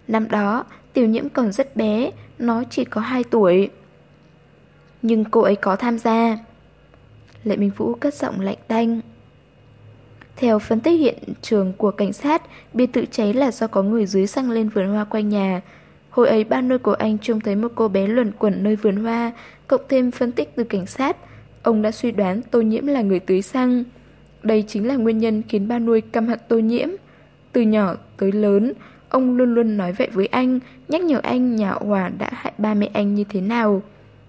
Năm đó, tiểu nhiễm còn rất bé, nó chỉ có 2 tuổi. Nhưng cô ấy có tham gia. Lệ Minh Vũ cất giọng lạnh tanh. Theo phân tích hiện trường của cảnh sát, biệt tự cháy là do có người dưới xăng lên vườn hoa quanh nhà. Hồi ấy ba nuôi của anh trông thấy một cô bé luẩn quẩn nơi vườn hoa, cộng thêm phân tích từ cảnh sát. Ông đã suy đoán tô nhiễm là người tưới xăng. Đây chính là nguyên nhân khiến ba nuôi căm hận tô nhiễm. Từ nhỏ tới lớn, ông luôn luôn nói vậy với anh, nhắc nhở anh nhà Hòa đã hại ba mẹ anh như thế nào.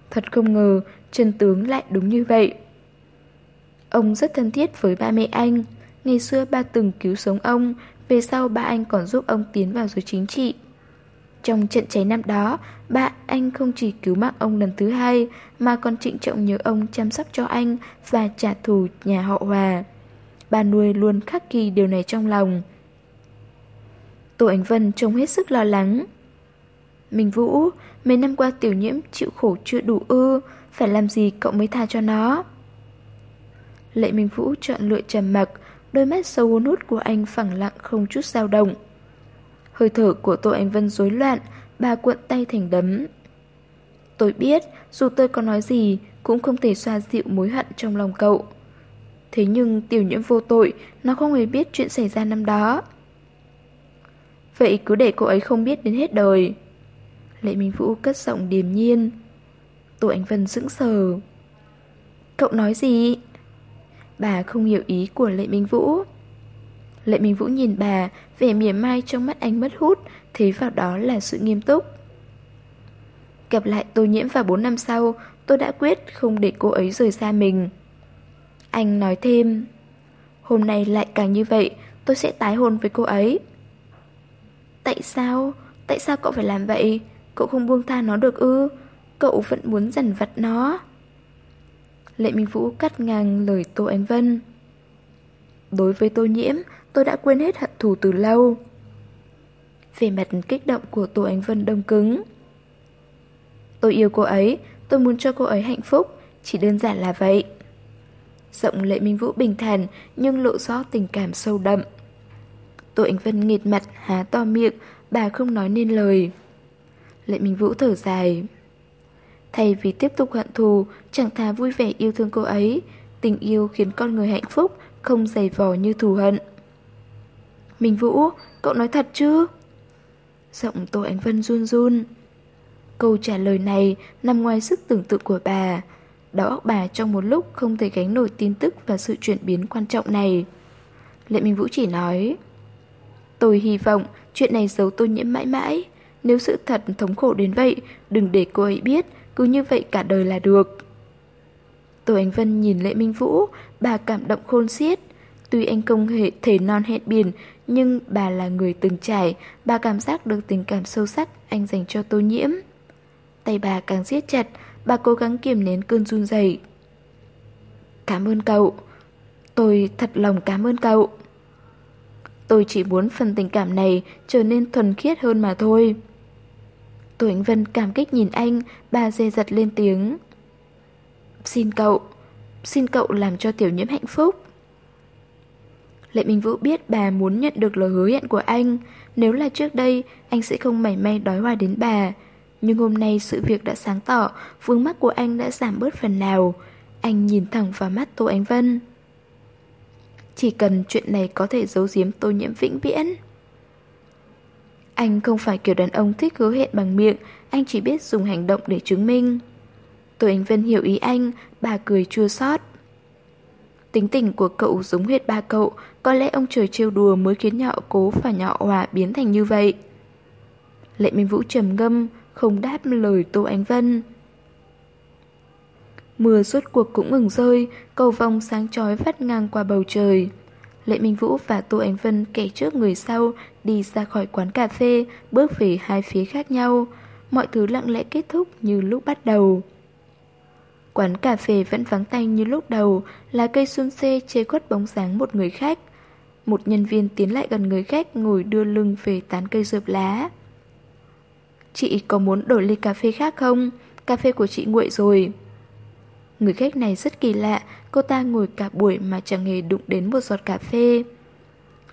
Thật không ngờ, chân tướng lại đúng như vậy. Ông rất thân thiết với ba mẹ anh. Ngày xưa ba từng cứu sống ông, về sau ba anh còn giúp ông tiến vào giới chính trị. Trong trận cháy năm đó, ba anh không chỉ cứu mạng ông lần thứ hai, mà còn trịnh trọng nhớ ông chăm sóc cho anh và trả thù nhà họ Hòa. Bà nuôi luôn khắc ghi điều này trong lòng. Tô Ánh Vân trông hết sức lo lắng. Minh Vũ, mấy năm qua tiểu nhiễm chịu khổ chưa đủ ư, phải làm gì cậu mới tha cho nó? Lệ Minh Vũ chọn lựa trầm mặc, đôi mắt sâu hun hút của anh phẳng lặng không chút dao động. Hơi thở của Tô Anh Vân rối loạn, bà cuộn tay thành đấm. Tôi biết, dù tôi có nói gì, cũng không thể xoa dịu mối hận trong lòng cậu. Thế nhưng tiểu nhiễm vô tội, nó không hề biết chuyện xảy ra năm đó. Vậy cứ để cô ấy không biết đến hết đời. Lệ Minh Vũ cất giọng điềm nhiên. Tô Anh Vân sững sờ. Cậu nói gì? Bà không hiểu ý của Lệ Minh Vũ. Lệ Minh Vũ nhìn bà, vẻ mỉa mai trong mắt anh mất hút, thấy vào đó là sự nghiêm túc. Gặp lại tô nhiễm vào 4 năm sau, tôi đã quyết không để cô ấy rời xa mình. Anh nói thêm, hôm nay lại càng như vậy, tôi sẽ tái hôn với cô ấy. Tại sao? Tại sao cậu phải làm vậy? Cậu không buông tha nó được ư? Cậu vẫn muốn dằn vặt nó. Lệ Minh Vũ cắt ngang lời Tô Ánh Vân. Đối với Tô Nhiễm, tôi đã quên hết hận thù từ lâu. Về mặt kích động của Tô Ánh Vân đông cứng. Tôi yêu cô ấy, tôi muốn cho cô ấy hạnh phúc, chỉ đơn giản là vậy. Giọng Lệ Minh Vũ bình thản nhưng lộ rõ tình cảm sâu đậm. Tô Ánh Vân nghịt mặt, há to miệng, bà không nói nên lời. Lệ Minh Vũ thở dài. Thay vì tiếp tục hận thù, chẳng thà vui vẻ yêu thương cô ấy, tình yêu khiến con người hạnh phúc, không dày vò như thù hận. Minh Vũ, cậu nói thật chứ? Giọng Tô Ánh Vân run run. Câu trả lời này nằm ngoài sức tưởng tượng của bà. Đầu óc bà trong một lúc không thể gánh nổi tin tức và sự chuyển biến quan trọng này. Lệ Minh Vũ chỉ nói Tôi hy vọng chuyện này giấu tôi nhiễm mãi mãi. Nếu sự thật thống khổ đến vậy, đừng để cô ấy biết, cứ như vậy cả đời là được. Tô Ánh Vân nhìn Lệ Minh Vũ, bà cảm động khôn xiết. Tuy anh không hề thể non hẹn biển, nhưng bà là người từng trải, bà cảm giác được tình cảm sâu sắc anh dành cho Tô Nhiễm. Tay bà càng siết chặt, bà cố gắng kiềm nén cơn run rẩy. Cảm ơn cậu. Tôi thật lòng cảm ơn cậu. Tôi chỉ muốn phần tình cảm này trở nên thuần khiết hơn mà thôi. Tô Ánh Vân cảm kích nhìn anh, bà dè dặt lên tiếng. Xin cậu, xin cậu làm cho tiểu nhiễm hạnh phúc. Lệ Minh Vũ biết bà muốn nhận được lời hứa hẹn của anh. Nếu là trước đây, anh sẽ không mảy may đói hoài đến bà. Nhưng hôm nay sự việc đã sáng tỏ, vướng mắt của anh đã giảm bớt phần nào. Anh nhìn thẳng vào mắt Tô Ánh Vân. Chỉ cần chuyện này có thể giấu giếm tô nhiễm vĩnh viễn. Anh không phải kiểu đàn ông thích hứa hẹn bằng miệng, anh chỉ biết dùng hành động để chứng minh. Tô Ánh Vân hiểu ý anh, bà cười chua xót. Tính tình của cậu giống huyệt ba cậu, có lẽ ông trời trêu đùa mới khiến nhỏ cố và nhỏ hòa biến thành như vậy. Lệ Minh Vũ trầm ngâm, không đáp lời Tô Ánh Vân. Mưa suốt cuộc cũng ngừng rơi, cầu vòng sáng chói vắt ngang qua bầu trời. Lệ Minh Vũ và Tô Ánh Vân kẻ trước người sau đi ra khỏi quán cà phê, bước về hai phía khác nhau. Mọi thứ lặng lẽ kết thúc như lúc bắt đầu. Quán cà phê vẫn vắng tanh như lúc đầu, là cây xuân xê chê khuất bóng dáng một người khách. Một nhân viên tiến lại gần người khách ngồi đưa lưng về tán cây rượp lá. Chị có muốn đổi ly cà phê khác không? Cà phê của chị nguội rồi. Người khách này rất kỳ lạ, cô ta ngồi cả buổi mà chẳng hề đụng đến một giọt cà phê.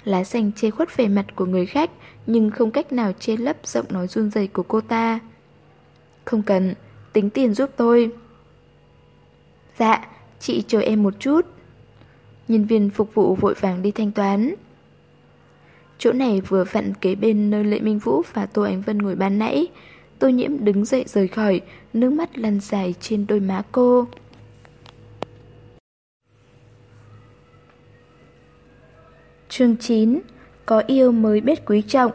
Lá xanh che khuất vẻ mặt của người khách, nhưng không cách nào che lấp giọng nói run rẩy của cô ta. Không cần, tính tiền giúp tôi. Dạ, chị chờ em một chút. Nhân viên phục vụ vội vàng đi thanh toán. Chỗ này vừa vặn kế bên nơi Lệ Minh Vũ và Tô Ánh Vân ngồi ban nãy. Tô nhiễm đứng dậy rời khỏi, nước mắt lăn dài trên đôi má cô. Chương 9 Có yêu mới biết quý trọng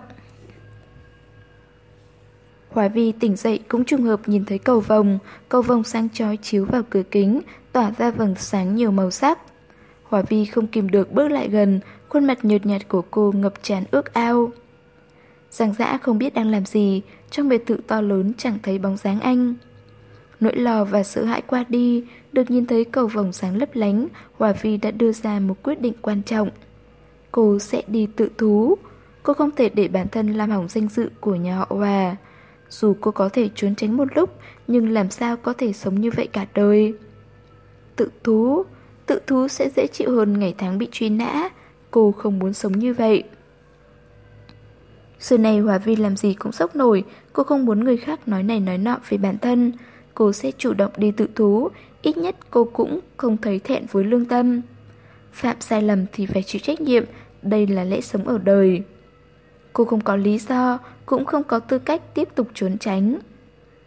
Hòa Vi tỉnh dậy cũng trùng hợp nhìn thấy cầu vồng, cầu vồng sáng chói chiếu vào cửa kính, tỏa ra vầng sáng nhiều màu sắc. Hòa Vi không kìm được bước lại gần, khuôn mặt nhợt nhạt của cô ngập tràn ước ao. Giang dã không biết đang làm gì, trong biệt thự to lớn chẳng thấy bóng dáng anh. Nỗi lo và sợ hãi qua đi, được nhìn thấy cầu vồng sáng lấp lánh, Hòa Vi đã đưa ra một quyết định quan trọng. Cô sẽ đi tự thú. Cô không thể để bản thân làm hỏng danh dự của nhà họ Hòa. Dù cô có thể trốn tránh một lúc, nhưng làm sao có thể sống như vậy cả đời. Tự thú, tự thú sẽ dễ chịu hơn ngày tháng bị truy nã. Cô không muốn sống như vậy. Xưa này Hòa Vi làm gì cũng sốc nổi, cô không muốn người khác nói này nói nọ về bản thân. Cô sẽ chủ động đi tự thú, ít nhất cô cũng không thấy thẹn với lương tâm. Phạm sai lầm thì phải chịu trách nhiệm, đây là lẽ sống ở đời. Cô không có lý do, cũng không có tư cách tiếp tục trốn tránh.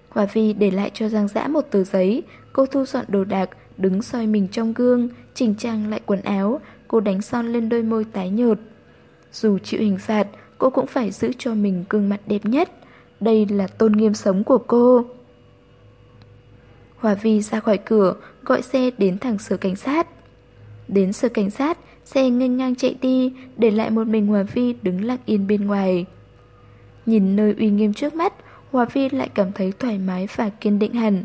Hòa Vi để lại cho Giang Dã một tờ giấy, cô thu dọn đồ đạc, đứng soi mình trong gương, chỉnh trang lại quần áo, cô đánh son lên đôi môi tái nhợt. Dù chịu hình phạt, cô cũng phải giữ cho mình gương mặt đẹp nhất. Đây là tôn nghiêm sống của cô. Hòa Vi ra khỏi cửa, gọi xe đến thẳng sở cảnh sát. Đến sở cảnh sát, xe nghênh ngang chạy đi, để lại một mình Hòa Vi đứng lặng yên bên ngoài. Nhìn nơi uy nghiêm trước mắt, Hòa Vi lại cảm thấy thoải mái và kiên định hẳn.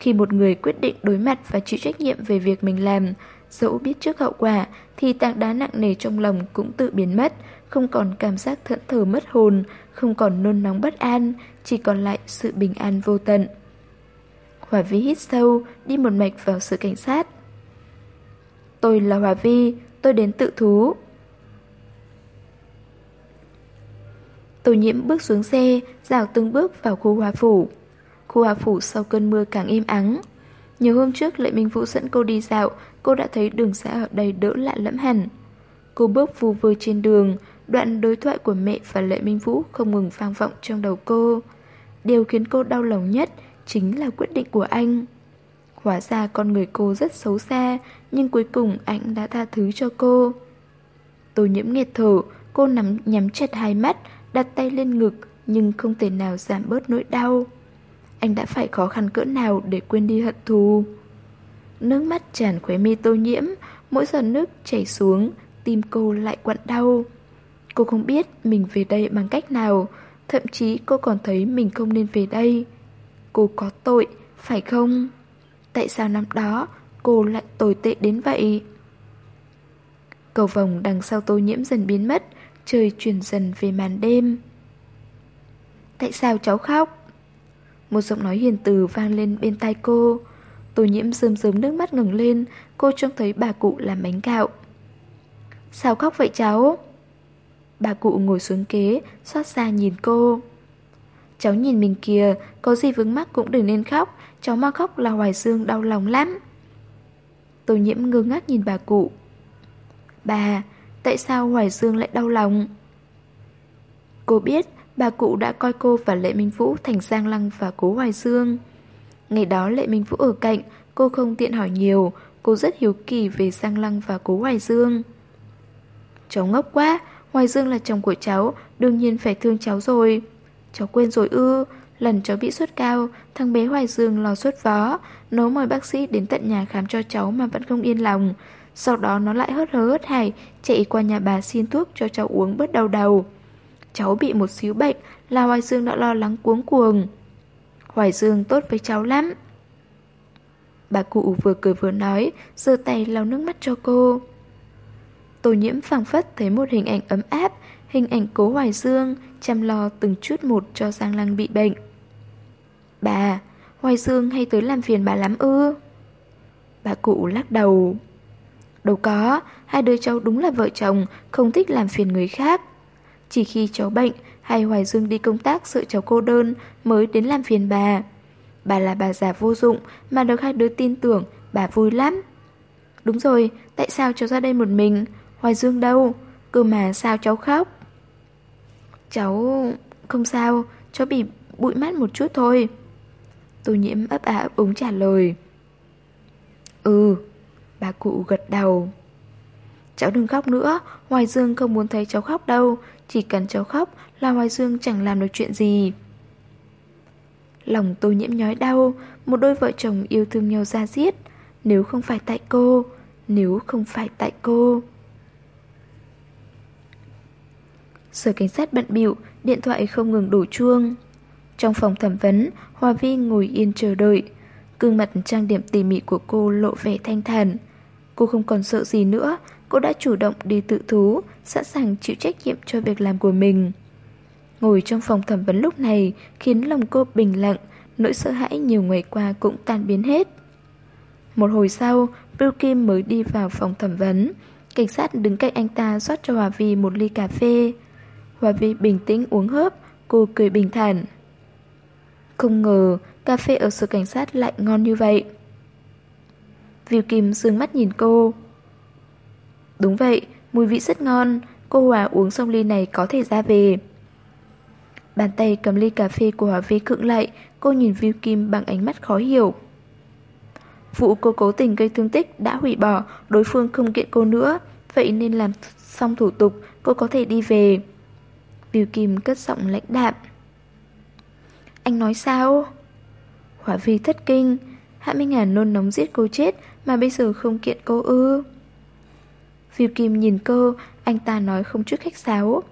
Khi một người quyết định đối mặt và chịu trách nhiệm về việc mình làm, dẫu biết trước hậu quả thì tảng đá nặng nề trong lòng cũng tự biến mất, không còn cảm giác thẫn thờ mất hồn, không còn nôn nóng bất an, chỉ còn lại sự bình an vô tận. Hòa Vi hít sâu, đi một mạch vào sự cảnh sát. Tôi là Hòa Vi, tôi đến tự thú. Tô nhiễm bước xuống xe, dạo từng bước vào khu hòa phủ. Khu hòa phủ sau cơn mưa càng im ắng. Nhiều hôm trước Lệ Minh Vũ dẫn cô đi dạo, cô đã thấy đường xã ở đây đỡ lạ lẫm hẳn. Cô bước vù vơ trên đường, đoạn đối thoại của mẹ và Lệ Minh Vũ không ngừng vang vọng trong đầu cô. Điều khiến cô đau lòng nhất chính là quyết định của anh. Hóa ra con người cô rất xấu xa, nhưng cuối cùng anh đã tha thứ cho cô. Tô nhiễm nghẹt thở, cô nắm nhắm chặt hai mắt, đặt tay lên ngực, nhưng không thể nào giảm bớt nỗi đau. Anh đã phải khó khăn cỡ nào để quên đi hận thù. Nước mắt tràn khóe mi tô nhiễm, mỗi giọt nước chảy xuống, tim cô lại quặn đau. Cô không biết mình về đây bằng cách nào, thậm chí cô còn thấy mình không nên về đây. Cô có tội, phải không? Tại sao năm đó cô lại tồi tệ đến vậy? Cầu vòng đằng sau tô nhiễm dần biến mất, trời chuyển dần về màn đêm. Tại sao cháu khóc? Một giọng nói hiền từ vang lên bên tai cô. Tô nhiễm rơm rớm nước mắt ngừng lên, cô trông thấy bà cụ làm bánh gạo. Sao khóc vậy cháu? Bà cụ ngồi xuống kế, xót xa nhìn cô. Cháu nhìn mình kìa, có gì vướng mắc cũng đừng nên khóc, cháu mà khóc là Hoài Dương đau lòng lắm. Tô nhiễm ngơ ngác nhìn bà cụ. Bà, tại sao Hoài Dương lại đau lòng? Cô biết bà cụ đã coi cô và Lệ Minh Vũ thành Giang Lăng và Cố Hoài Dương. Ngày đó Lệ Minh Vũ ở cạnh, cô không tiện hỏi nhiều, cô rất hiếu kỳ về Giang Lăng và Cố Hoài Dương. Cháu ngốc quá, Hoài Dương là chồng của cháu, đương nhiên phải thương cháu rồi. Cháu quên rồi ư, lần cháu bị sốt cao, thằng bé Hoài Dương lo sốt vó, nó mời bác sĩ đến tận nhà khám cho cháu mà vẫn không yên lòng. Sau đó nó lại hớt hớ hớt hải, chạy qua nhà bà xin thuốc cho cháu uống bớt đau đầu. Cháu bị một xíu bệnh là Hoài Dương đã lo lắng cuống cuồng. Hoài Dương tốt với cháu lắm. Bà cụ vừa cười vừa nói, giơ tay lau nước mắt cho cô. Tô nhiễm phẳng phất thấy một hình ảnh ấm áp, hình ảnh cố Hoài Dương, chăm lo từng chút một cho Giang Lăng bị bệnh. Bà, Hoài Dương hay tới làm phiền bà lắm ư? Bà cụ lắc đầu. Đâu có, hai đứa cháu đúng là vợ chồng, không thích làm phiền người khác. Chỉ khi cháu bệnh hay Hoài Dương đi công tác sợ cháu cô đơn mới đến làm phiền bà. Bà là bà già vô dụng mà được hai đứa tin tưởng, bà vui lắm. Đúng rồi, tại sao cháu ra đây một mình? Hoài Dương đâu? Cơ mà sao cháu khóc? Cháu... không sao, cháu bị bụi mắt một chút thôi. Tô nhiễm ấp ả ấp úng trả lời. Ừ, bà cụ gật đầu. Cháu đừng khóc nữa, Hoài Dương không muốn thấy cháu khóc đâu, chỉ cần cháu khóc là Hoài Dương chẳng làm được chuyện gì. Lòng tô nhiễm nhói đau, một đôi vợ chồng yêu thương nhau ra giết. Nếu không phải tại cô, nếu không phải tại cô. Sở cảnh sát bận bịu, điện thoại không ngừng đổ chuông. Trong phòng thẩm vấn, Hoa Vi ngồi yên chờ đợi. Cương mặt trang điểm tỉ mỉ của cô lộ vẻ thanh thản. Cô không còn sợ gì nữa, cô đã chủ động đi tự thú, sẵn sàng chịu trách nhiệm cho việc làm của mình. Ngồi trong phòng thẩm vấn lúc này khiến lòng cô bình lặng, nỗi sợ hãi nhiều ngày qua cũng tan biến hết. Một hồi sau, Bill Kim mới đi vào phòng thẩm vấn. Cảnh sát đứng cạnh anh ta rót cho Hòa Vi một ly cà phê. Hòa Vi bình tĩnh uống hớp, cô cười bình thản. Không ngờ cà phê ở sở cảnh sát lại ngon như vậy. Viu Kim dương mắt nhìn cô. Đúng vậy, mùi vị rất ngon, cô Hòa uống xong ly này có thể ra về. Bàn tay cầm ly cà phê của Hòa Vi cựng lại, cô nhìn Viu Kim bằng ánh mắt khó hiểu. Vụ cô cố tình gây thương tích đã hủy bỏ, đối phương không kiện cô nữa. vậy nên làm xong thủ tục, cô có thể đi về. Viu Kim cất giọng lãnh đạm. Anh nói sao? Hỏa vi thất kinh, Hạ Minh Hà nôn nóng giết cô chết mà bây giờ không kiện cô ư. Viu Kim nhìn cô, anh ta nói không chút khách sáo.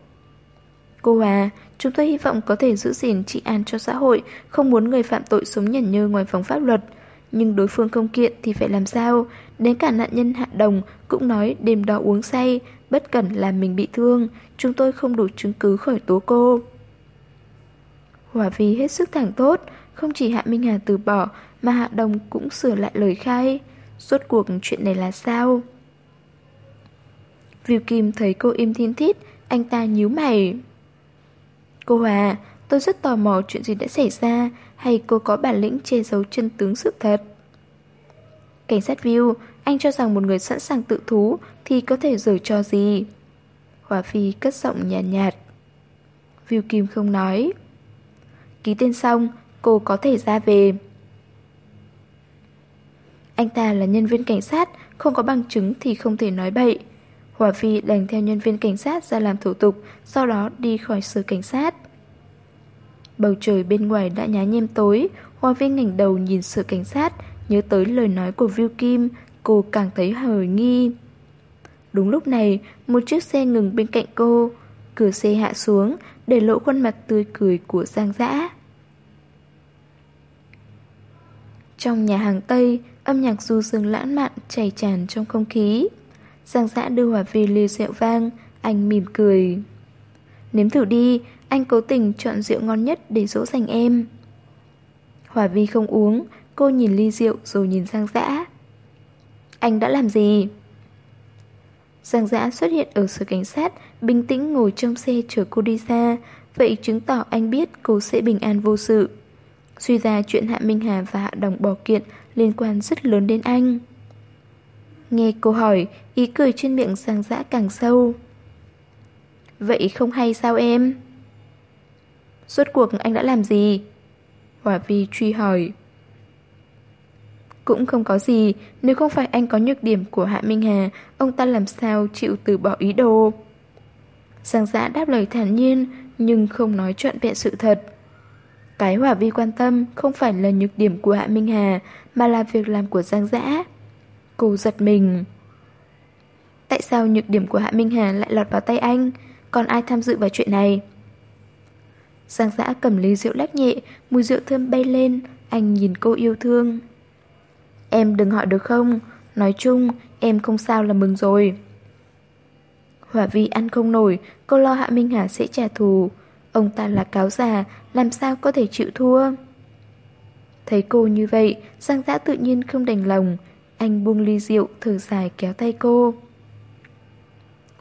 Cô à, chúng tôi hy vọng có thể giữ gìn trị an cho xã hội, không muốn người phạm tội sống nhẩn nhơ ngoài vòng pháp luật. Nhưng đối phương không kiện thì phải làm sao? Đến cả nạn nhân Hạ Đồng cũng nói đêm đó uống say, bất cẩn làm mình bị thương, chúng tôi không đủ chứng cứ khởi tố cô. Hòa Vi hết sức thẳng tốt, không chỉ Hạ Minh Hà từ bỏ mà Hạ Đồng cũng sửa lại lời khai. Suốt cuộc chuyện này là sao? Viu Kim thấy cô im thiên thít, anh ta nhíu mày. Cô Hòa, tôi rất tò mò chuyện gì đã xảy ra, hay cô có bản lĩnh che giấu chân tướng sự thật? Cảnh sát Viu, anh cho rằng một người sẵn sàng tự thú thì có thể giở cho gì? Hòa Phi cất giọng nhàn nhạt, nhạt. Viu Kim không nói. Ký tên xong, cô có thể ra về. Anh ta là nhân viên cảnh sát, không có bằng chứng thì không thể nói bậy. Hòa Phi đành theo nhân viên cảnh sát ra làm thủ tục, sau đó đi khỏi sở cảnh sát. Bầu trời bên ngoài đã nhá nhem tối, Hòa Phi ngẩng đầu nhìn sở cảnh sát, nhớ tới lời nói của Viu Kim, cô càng thấy hời nghi. Đúng lúc này, một chiếc xe ngừng bên cạnh cô, cửa xe hạ xuống, để lộ khuôn mặt tươi cười của Giang Dã. Trong nhà hàng Tây, âm nhạc du dương lãng mạn chảy tràn trong không khí. Giang dã đưa Hòa Vi ly rượu vang, anh mỉm cười. Nếm thử đi, anh cố tình chọn rượu ngon nhất để dỗ dành em. Hòa Vi không uống, cô nhìn ly rượu rồi nhìn Giang dã. Anh đã làm gì? Giang dã xuất hiện ở sở cảnh sát, bình tĩnh ngồi trong xe chở cô đi ra vậy chứng tỏ anh biết cô sẽ bình an vô sự. Suy ra chuyện Hạ Minh Hà và Hạ Đồng bỏ kiện liên quan rất lớn đến anh. Nghe cô hỏi, ý cười trên miệng Giang dã càng sâu. Vậy không hay sao em? Suốt cuộc anh đã làm gì? Hòa Vi truy hỏi. Cũng không có gì, nếu không phải anh có nhược điểm của Hạ Minh Hà, ông ta làm sao chịu từ bỏ ý đồ. Giang dã đáp lời thản nhiên, nhưng không nói trọn vẹn sự thật. Cái Hòa Vi quan tâm không phải là nhược điểm của Hạ Minh Hà, mà là việc làm của Giang dã. Cô giật mình. Tại sao nhược điểm của Hạ Minh Hà lại lọt vào tay anh? Còn ai tham dự vào chuyện này? Giang dã cầm ly rượu lách nhẹ, mùi rượu thơm bay lên, anh nhìn cô yêu thương. Em đừng hỏi được không? Nói chung, em không sao là mừng rồi. Hỏa vi ăn không nổi, cô lo Hạ Minh Hà sẽ trả thù. Ông ta là cáo già, làm sao có thể chịu thua? Thấy cô như vậy, Giang Dã tự nhiên không đành lòng. Anh buông ly rượu, thở dài kéo tay cô.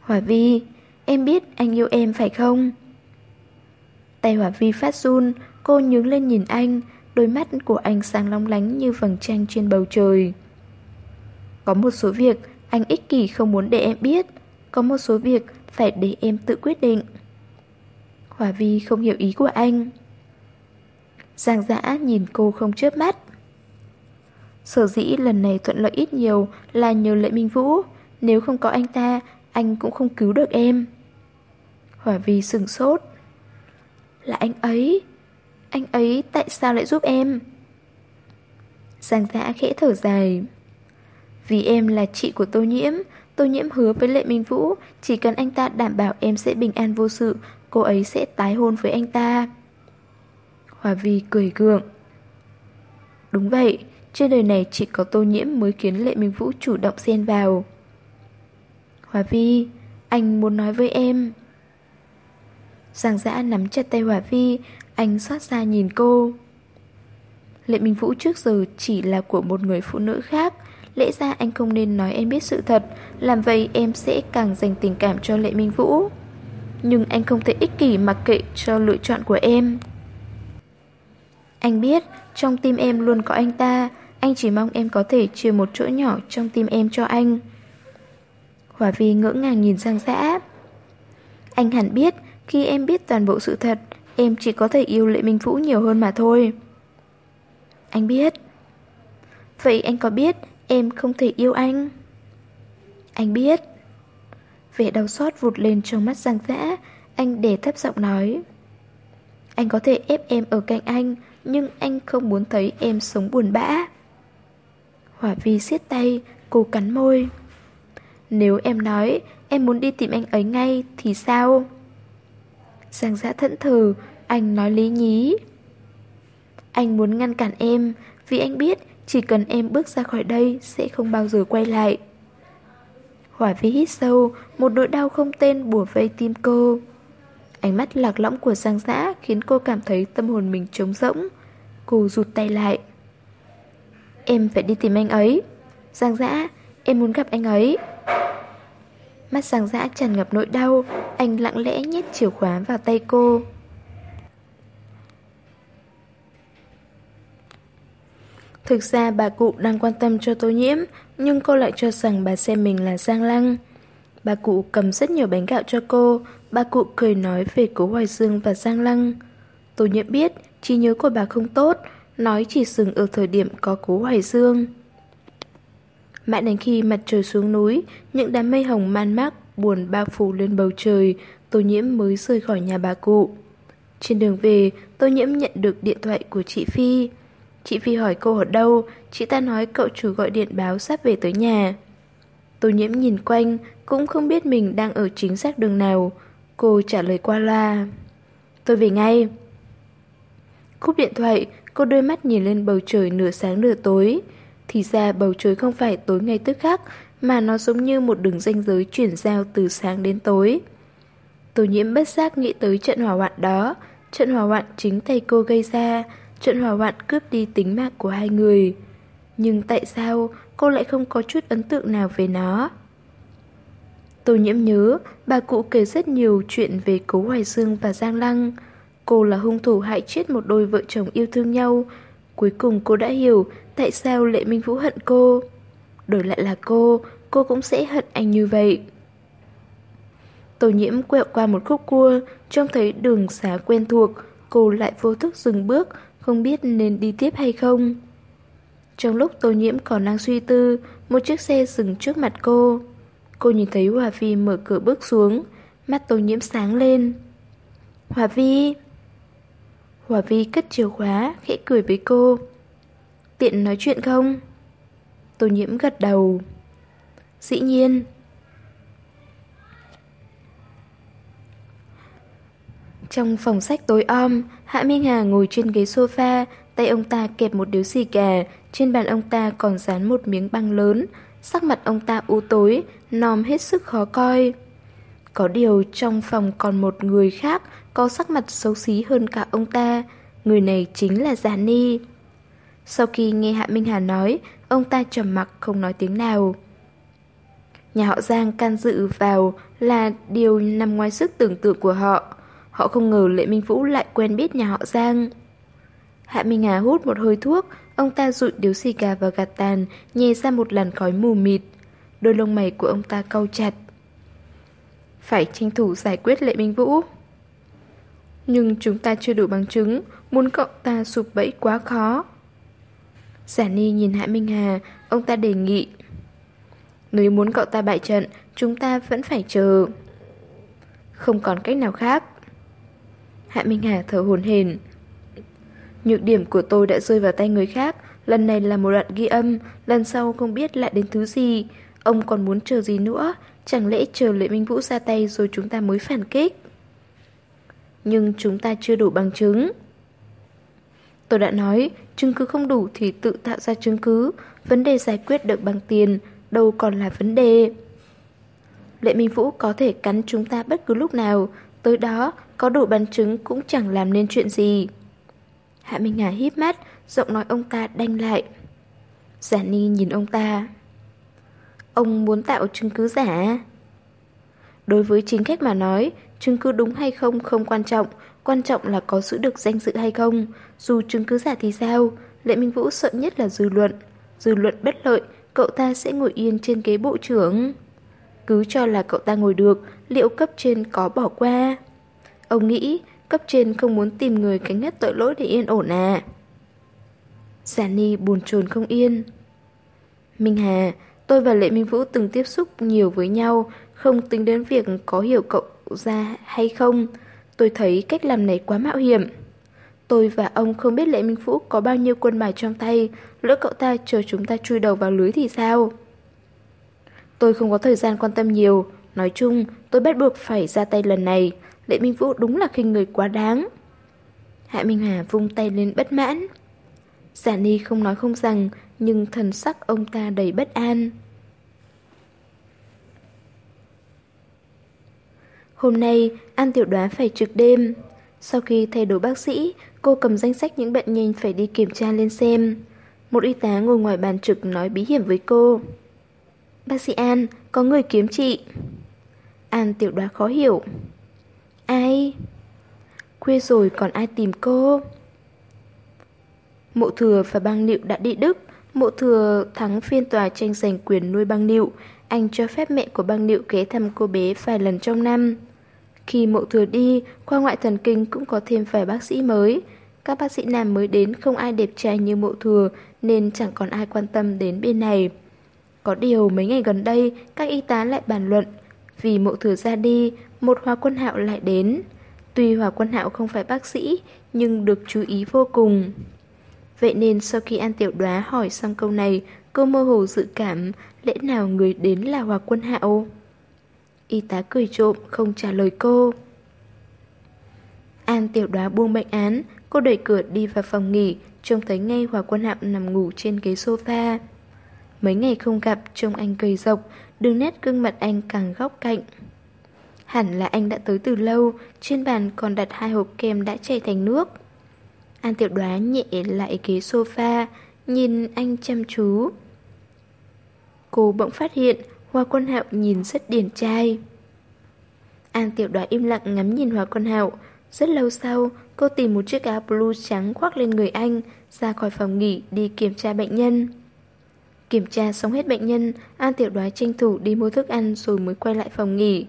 Hỏa vi, em biết anh yêu em phải không? Tay Hỏa vi phát run, cô nhướng lên nhìn anh, đôi mắt của anh sáng long lánh như vầng trăng trên bầu trời. Có một số việc anh ích kỷ không muốn để em biết, có một số việc phải để em tự quyết định. Hòa Vi không hiểu ý của anh. Giang dã nhìn cô không chớp mắt. Sở dĩ lần này thuận lợi ít nhiều là nhờ Lệ Minh Vũ, nếu không có anh ta, anh cũng không cứu được em. Hỏa Vi sừng sốt. Là anh ấy. Anh ấy tại sao lại giúp em? Giang giã khẽ thở dài. Vì em là chị của Tô Nhiễm, Tô Nhiễm hứa với Lệ Minh Vũ, chỉ cần anh ta đảm bảo em sẽ bình an vô sự, cô ấy sẽ tái hôn với anh ta. Hòa Vi cười gượng. Đúng vậy, trên đời này chỉ có Tô Nhiễm mới khiến Lệ Minh Vũ chủ động xen vào. Hòa Vi, anh muốn nói với em. Giang dã nắm chặt tay Hòa Vi, anh xót xa nhìn cô. Lệ Minh Vũ trước giờ chỉ là của một người phụ nữ khác, lẽ ra anh không nên nói em biết sự thật, làm vậy em sẽ càng dành tình cảm cho Lệ Minh Vũ. Nhưng anh không thể ích kỷ mặc kệ cho lựa chọn của em. Anh biết, trong tim em luôn có anh ta, anh chỉ mong em có thể chia một chỗ nhỏ trong tim em cho anh. Hòa Vi ngỡ ngàng nhìn sang giã Anh hẳn biết, khi em biết toàn bộ sự thật, em chỉ có thể yêu Lệ Minh Vũ nhiều hơn mà thôi. Anh biết. Vậy anh có biết em không thể yêu anh? Anh biết. Vẻ đau xót vụt lên trong mắt Giang Dã, anh để thấp giọng nói. Anh có thể ép em ở cạnh anh, nhưng anh không muốn thấy em sống buồn bã. Hỏa vi siết tay, cô cắn môi. Nếu em nói em muốn đi tìm anh ấy ngay thì sao? Giang giã thẫn thờ, anh nói lý nhí. Anh muốn ngăn cản em, vì anh biết chỉ cần em bước ra khỏi đây sẽ không bao giờ quay lại. Hỏa vi hít sâu, một nỗi đau không tên bùa vây tim cô. Ánh mắt lạc lõng của Giang Giã khiến cô cảm thấy tâm hồn mình trống rỗng. Cô rụt tay lại. Em phải đi tìm anh ấy. Giang Dã, em muốn gặp anh ấy. Mắt Giang Dã tràn ngập nỗi đau, anh lặng lẽ nhét chìa khóa vào tay cô. Thực ra bà cụ đang quan tâm cho tô nhiễm, nhưng cô lại cho rằng bà xem mình là Giang Lăng. Bà cụ cầm rất nhiều bánh gạo cho cô, bà cụ cười nói về cố Hoài Dương và Giang Lăng. Tô nhiễm biết, trí nhớ của bà không tốt, nói chỉ dừng ở thời điểm có cố Hoài Dương. Mãi đến khi mặt trời xuống núi, những đám mây hồng man mác buồn bao phủ lên bầu trời, Tô Nhiễm mới rời khỏi nhà bà cụ. Trên đường về, Tô Nhiễm nhận được điện thoại của chị Phi. Chị Phi hỏi cô ở đâu, chị ta nói cậu chủ gọi điện báo sắp về tới nhà. Tô Nhiễm nhìn quanh, cũng không biết mình đang ở chính xác đường nào. Cô trả lời qua loa. Tôi về ngay. Cúp điện thoại, cô đôi mắt nhìn lên bầu trời nửa sáng nửa tối. Thì ra bầu trời không phải tối ngay tức khắc, mà nó giống như một đường ranh giới chuyển giao từ sáng đến tối. Tô nhiễm bất giác nghĩ tới trận hỏa hoạn đó, trận hỏa hoạn chính tay cô gây ra, trận hỏa hoạn cướp đi tính mạng của hai người. Nhưng tại sao cô lại không có chút ấn tượng nào về nó? Tô nhiễm nhớ, bà cụ kể rất nhiều chuyện về cố Hoài Dương và Giang Lăng. Cô là hung thủ hại chết một đôi vợ chồng yêu thương nhau. Cuối cùng cô đã hiểu tại sao Lệ Minh Vũ hận cô. Đổi lại là cô, cô cũng sẽ hận anh như vậy. Tô nhiễm quẹo qua một khúc cua, trông thấy đường xá quen thuộc, cô lại vô thức dừng bước, không biết nên đi tiếp hay không. Trong lúc tô nhiễm còn đang suy tư, một chiếc xe dừng trước mặt cô. Cô nhìn thấy Hòa Vi mở cửa bước xuống, mắt tô nhiễm sáng lên. Hòa Vi! Hòa Vi cất chìa khóa, khẽ cười với cô. Tiện nói chuyện không? Tô nhiễm gật đầu. Dĩ nhiên. Trong phòng sách tối om, Hạ Minh Hà ngồi trên ghế sofa, tay ông ta kẹp một điếu xì gà, trên bàn ông ta còn dán một miếng băng lớn, sắc mặt ông ta u tối, nòm hết sức khó coi. Có điều trong phòng còn một người khác có sắc mặt xấu xí hơn cả ông ta, người này chính là Già Ni. Sau khi nghe Hạ Minh Hà nói, ông ta trầm mặc không nói tiếng nào. Nhà họ Giang can dự vào là điều nằm ngoài sức tưởng tượng của họ. Họ không ngờ Lệ Minh Vũ lại quen biết nhà họ Giang. Hạ Minh Hà hút một hơi thuốc, ông ta rụi điếu xì gà vào gạt tàn, nhè ra một làn khói mù mịt. Đôi lông mày của ông ta cau chặt. Phải tranh thủ giải quyết Lệ Minh Vũ. Nhưng chúng ta chưa đủ bằng chứng, muốn cậu ta sụp bẫy quá khó. Giả Ni nhìn Hạ Minh Hà, ông ta đề nghị. Nếu muốn cậu ta bại trận, chúng ta vẫn phải chờ. Không còn cách nào khác. Hạ Minh Hà thở hồn hển. Nhược điểm của tôi đã rơi vào tay người khác, lần này là một đoạn ghi âm, lần sau không biết lại đến thứ gì. Ông còn muốn chờ gì nữa, chẳng lẽ chờ Lệ Minh Vũ ra tay rồi chúng ta mới phản kích? Nhưng chúng ta chưa đủ bằng chứng. Tôi đã nói, chứng cứ không đủ thì tự tạo ra chứng cứ, vấn đề giải quyết được bằng tiền, đâu còn là vấn đề. Lệ Minh Vũ có thể cắn chúng ta bất cứ lúc nào, tới đó có đủ bằng chứng cũng chẳng làm nên chuyện gì. Hạ Minh Hà híp mắt, giọng nói ông ta đanh lại. Giả Ni nhìn ông ta. Ông muốn tạo chứng cứ giả? Đối với chính khách mà nói, chứng cứ đúng hay không không quan trọng, quan trọng là có giữ được danh dự hay không. Dù chứng cứ giả thì sao, Lệ Minh Vũ sợ nhất là dư luận. Dư luận bất lợi, cậu ta sẽ ngồi yên trên ghế bộ trưởng. Cứ cho là cậu ta ngồi được, liệu cấp trên có bỏ qua? Ông nghĩ cấp trên không muốn tìm người cánh nhất tội lỗi để yên ổn à? Giả Ni buồn chồn không yên. Minh Hà, tôi và Lệ Minh Vũ từng tiếp xúc nhiều với nhau, không tính đến việc có hiểu cậu ra hay không. Tôi thấy cách làm này quá mạo hiểm. Tôi và ông không biết Lệ Minh Vũ có bao nhiêu quân bài trong tay, lỡ cậu ta chờ chúng ta chui đầu vào lưới thì sao? Tôi không có thời gian quan tâm nhiều, nói chung tôi bắt buộc phải ra tay lần này, Lệ Minh Vũ đúng là khinh người quá đáng. Hạ Minh Hà vung tay lên bất mãn. Giả Ni không nói không rằng, nhưng thần sắc ông ta đầy bất an. Hôm nay, An Tiểu Đoá phải trực đêm. Sau khi thay đổi bác sĩ, cô cầm danh sách những bệnh nhân phải đi kiểm tra lên xem. Một y tá ngồi ngoài bàn trực nói bí hiểm với cô. Bác sĩ An, có người kiếm chị. An Tiểu Đoá khó hiểu. Ai? Khuya rồi còn ai tìm cô? Mộ thừa và băng nịu đã đi Đức. Mộ thừa thắng phiên tòa tranh giành quyền nuôi băng nịu. Anh cho phép mẹ của băng nịu ghé thăm cô bé vài lần trong năm. Khi mộ thừa đi, khoa ngoại thần kinh cũng có thêm vài bác sĩ mới. Các bác sĩ nam mới đến không ai đẹp trai như mộ thừa nên chẳng còn ai quan tâm đến bên này. Có điều mấy ngày gần đây, các y tá lại bàn luận. Vì mộ thừa ra đi, một hòa quân hạo lại đến. Tuy hòa quân hạo không phải bác sĩ, nhưng được chú ý vô cùng. Vậy nên sau khi An Tiểu Đoá hỏi xong câu này, cô mơ hồ dự cảm lẽ nào người đến là hòa quân hạo. Y tá cười trộm, không trả lời cô. An Tiểu Đoá buông bệnh án, cô đẩy cửa đi vào phòng nghỉ, trông thấy ngay hòa quân hạo nằm ngủ trên ghế sofa. Mấy ngày không gặp, trông anh cười rộc, đường nét gương mặt anh càng góc cạnh. Hẳn là anh đã tới từ lâu, trên bàn còn đặt hai hộp kem đã chảy thành nước. An tiểu đoá nhẹ lại ghế sofa, nhìn anh chăm chú. Cô bỗng phát hiện, Hoa Quân Hạo nhìn rất điển trai. An tiểu đoá im lặng ngắm nhìn Hoa Quân Hạo. Rất lâu sau, cô tìm một chiếc áo blue trắng khoác lên người anh, ra khỏi phòng nghỉ đi kiểm tra bệnh nhân. Kiểm tra xong hết bệnh nhân, An tiểu đoá tranh thủ đi mua thức ăn rồi mới quay lại phòng nghỉ.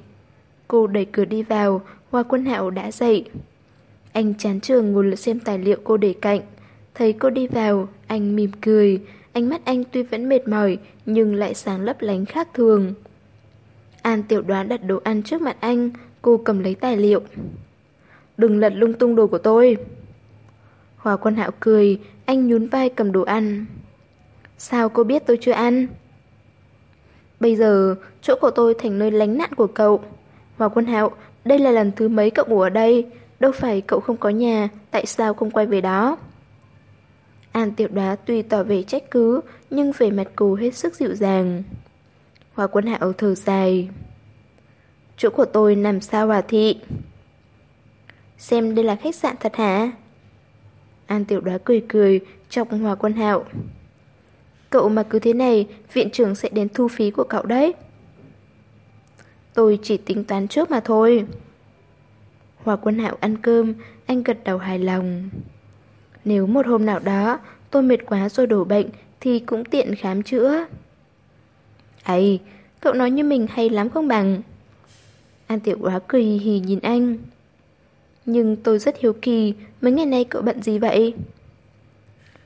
Cô đẩy cửa đi vào, Hoa Quân Hạo đã dậy. Anh chán trường ngồi xem tài liệu cô để cạnh. Thấy cô đi vào, anh mỉm cười. Ánh mắt anh tuy vẫn mệt mỏi, nhưng lại sáng lấp lánh khác thường. An tiểu đoán đặt đồ ăn trước mặt anh, cô cầm lấy tài liệu. Đừng lật lung tung đồ của tôi. Hòa quân hạo cười, anh nhún vai cầm đồ ăn. Sao cô biết tôi chưa ăn? Bây giờ, chỗ của tôi thành nơi lánh nạn của cậu. Hòa quân hạo, đây là lần thứ mấy cậu ngủ ở đây, đâu phải cậu không có nhà, tại sao không quay về đó? An tiểu đoá tuy tỏ vẻ trách cứ, nhưng về mặt cô hết sức dịu dàng. Hoa quân hạo thở dài. Chỗ của tôi nằm xa hòa thị? Xem đây là khách sạn thật hả? An tiểu đoá cười cười, chọc hòa quân hạo. Cậu mà cứ thế này, viện trưởng sẽ đến thu phí của cậu đấy. Tôi chỉ tính toán trước mà thôi. Hòa quân hạo ăn cơm, anh gật đầu hài lòng. Nếu một hôm nào đó tôi mệt quá rồi đổ bệnh thì cũng tiện khám chữa. Ấy, cậu nói như mình hay lắm không bằng. An tiểu quá cười hì hì nhìn anh. Nhưng tôi rất hiếu kỳ, mấy ngày nay cậu bận gì vậy?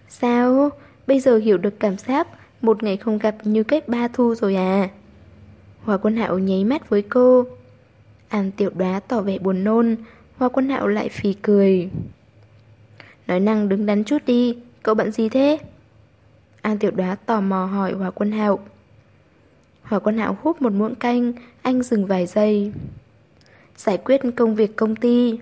Sao? Bây giờ hiểu được cảm giác một ngày không gặp như cách ba thu rồi à? Hòa quân hạo nháy mắt với cô. An tiểu đoá tỏ vẻ buồn nôn, Hoa quân hạo lại phì cười. Nói năng đứng đắn chút đi, cậu bận gì thế? An tiểu đoá tò mò hỏi Hòa quân hạo. Hòa quân hạo hút một muỗng canh, anh dừng vài giây. Giải quyết công việc công ty.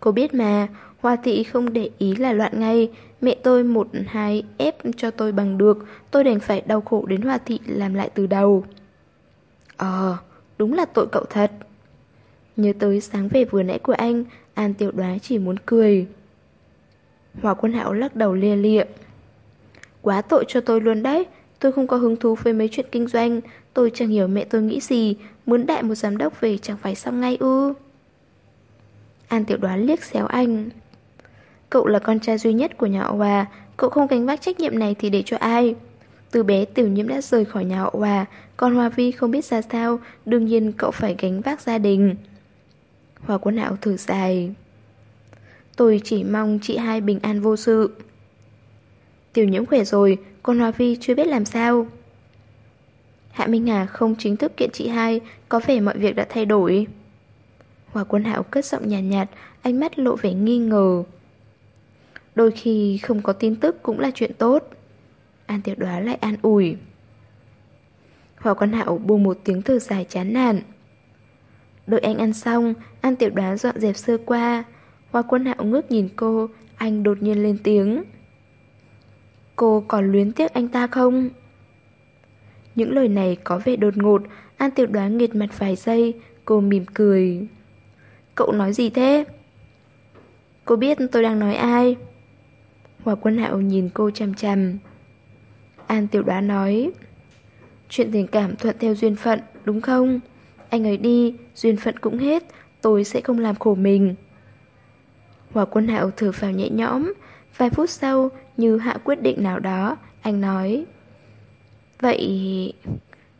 Cô biết mà, Hoa thị không để ý là loạn ngay, mẹ tôi một hai ép cho tôi bằng được, tôi đành phải đau khổ đến Hoa thị làm lại từ đầu. Ờ, đúng là tội cậu thật. Nhớ tới sáng về vừa nãy của anh, An tiểu đoá chỉ muốn cười. Hòa quân hạo lắc đầu lia lịa. Quá tội cho tôi luôn đấy, tôi không có hứng thú với mấy chuyện kinh doanh, tôi chẳng hiểu mẹ tôi nghĩ gì, muốn đại một giám đốc về chẳng phải xong ngay ư. An tiểu đoán liếc xéo anh. Cậu là con trai duy nhất của nhà họ Hòa, cậu không gánh vác trách nhiệm này thì để cho ai? Từ bé tiểu nhiễm đã rời khỏi nhà họ Hòa, còn Hòa Vi không biết ra sao, đương nhiên cậu phải gánh vác gia đình. Hòa quân hạo thử dài. Tôi chỉ mong chị hai bình an vô sự. Tiểu nhiễm khỏe rồi, còn Hòa Vi chưa biết làm sao. Hạ Minh Hà không chính thức kiện chị hai, có vẻ mọi việc đã thay đổi. Hòa quân hạo cất giọng nhàn nhạt, nhạt, ánh mắt lộ vẻ nghi ngờ. Đôi khi không có tin tức cũng là chuyện tốt. An tiểu đoá lại an ủi. Hòa quân hạo buông một tiếng thở dài chán nản. Đợi anh ăn xong, An tiểu đoá dọn dẹp sơ qua. Hoa quân hạo ngước nhìn cô, anh đột nhiên lên tiếng. Cô còn luyến tiếc anh ta không? Những lời này có vẻ đột ngột, An tiểu đoán nghiệt mặt vài giây, cô mỉm cười. Cậu nói gì thế? Cô biết tôi đang nói ai? Hòa quân hạo nhìn cô chằm chằm. An tiểu đoán nói. Chuyện tình cảm thuận theo duyên phận, đúng không? Anh ấy đi, duyên phận cũng hết, tôi sẽ không làm khổ mình. Hòa quân hạo thở phào nhẹ nhõm, vài phút sau, như hạ quyết định nào đó, anh nói. Vậy...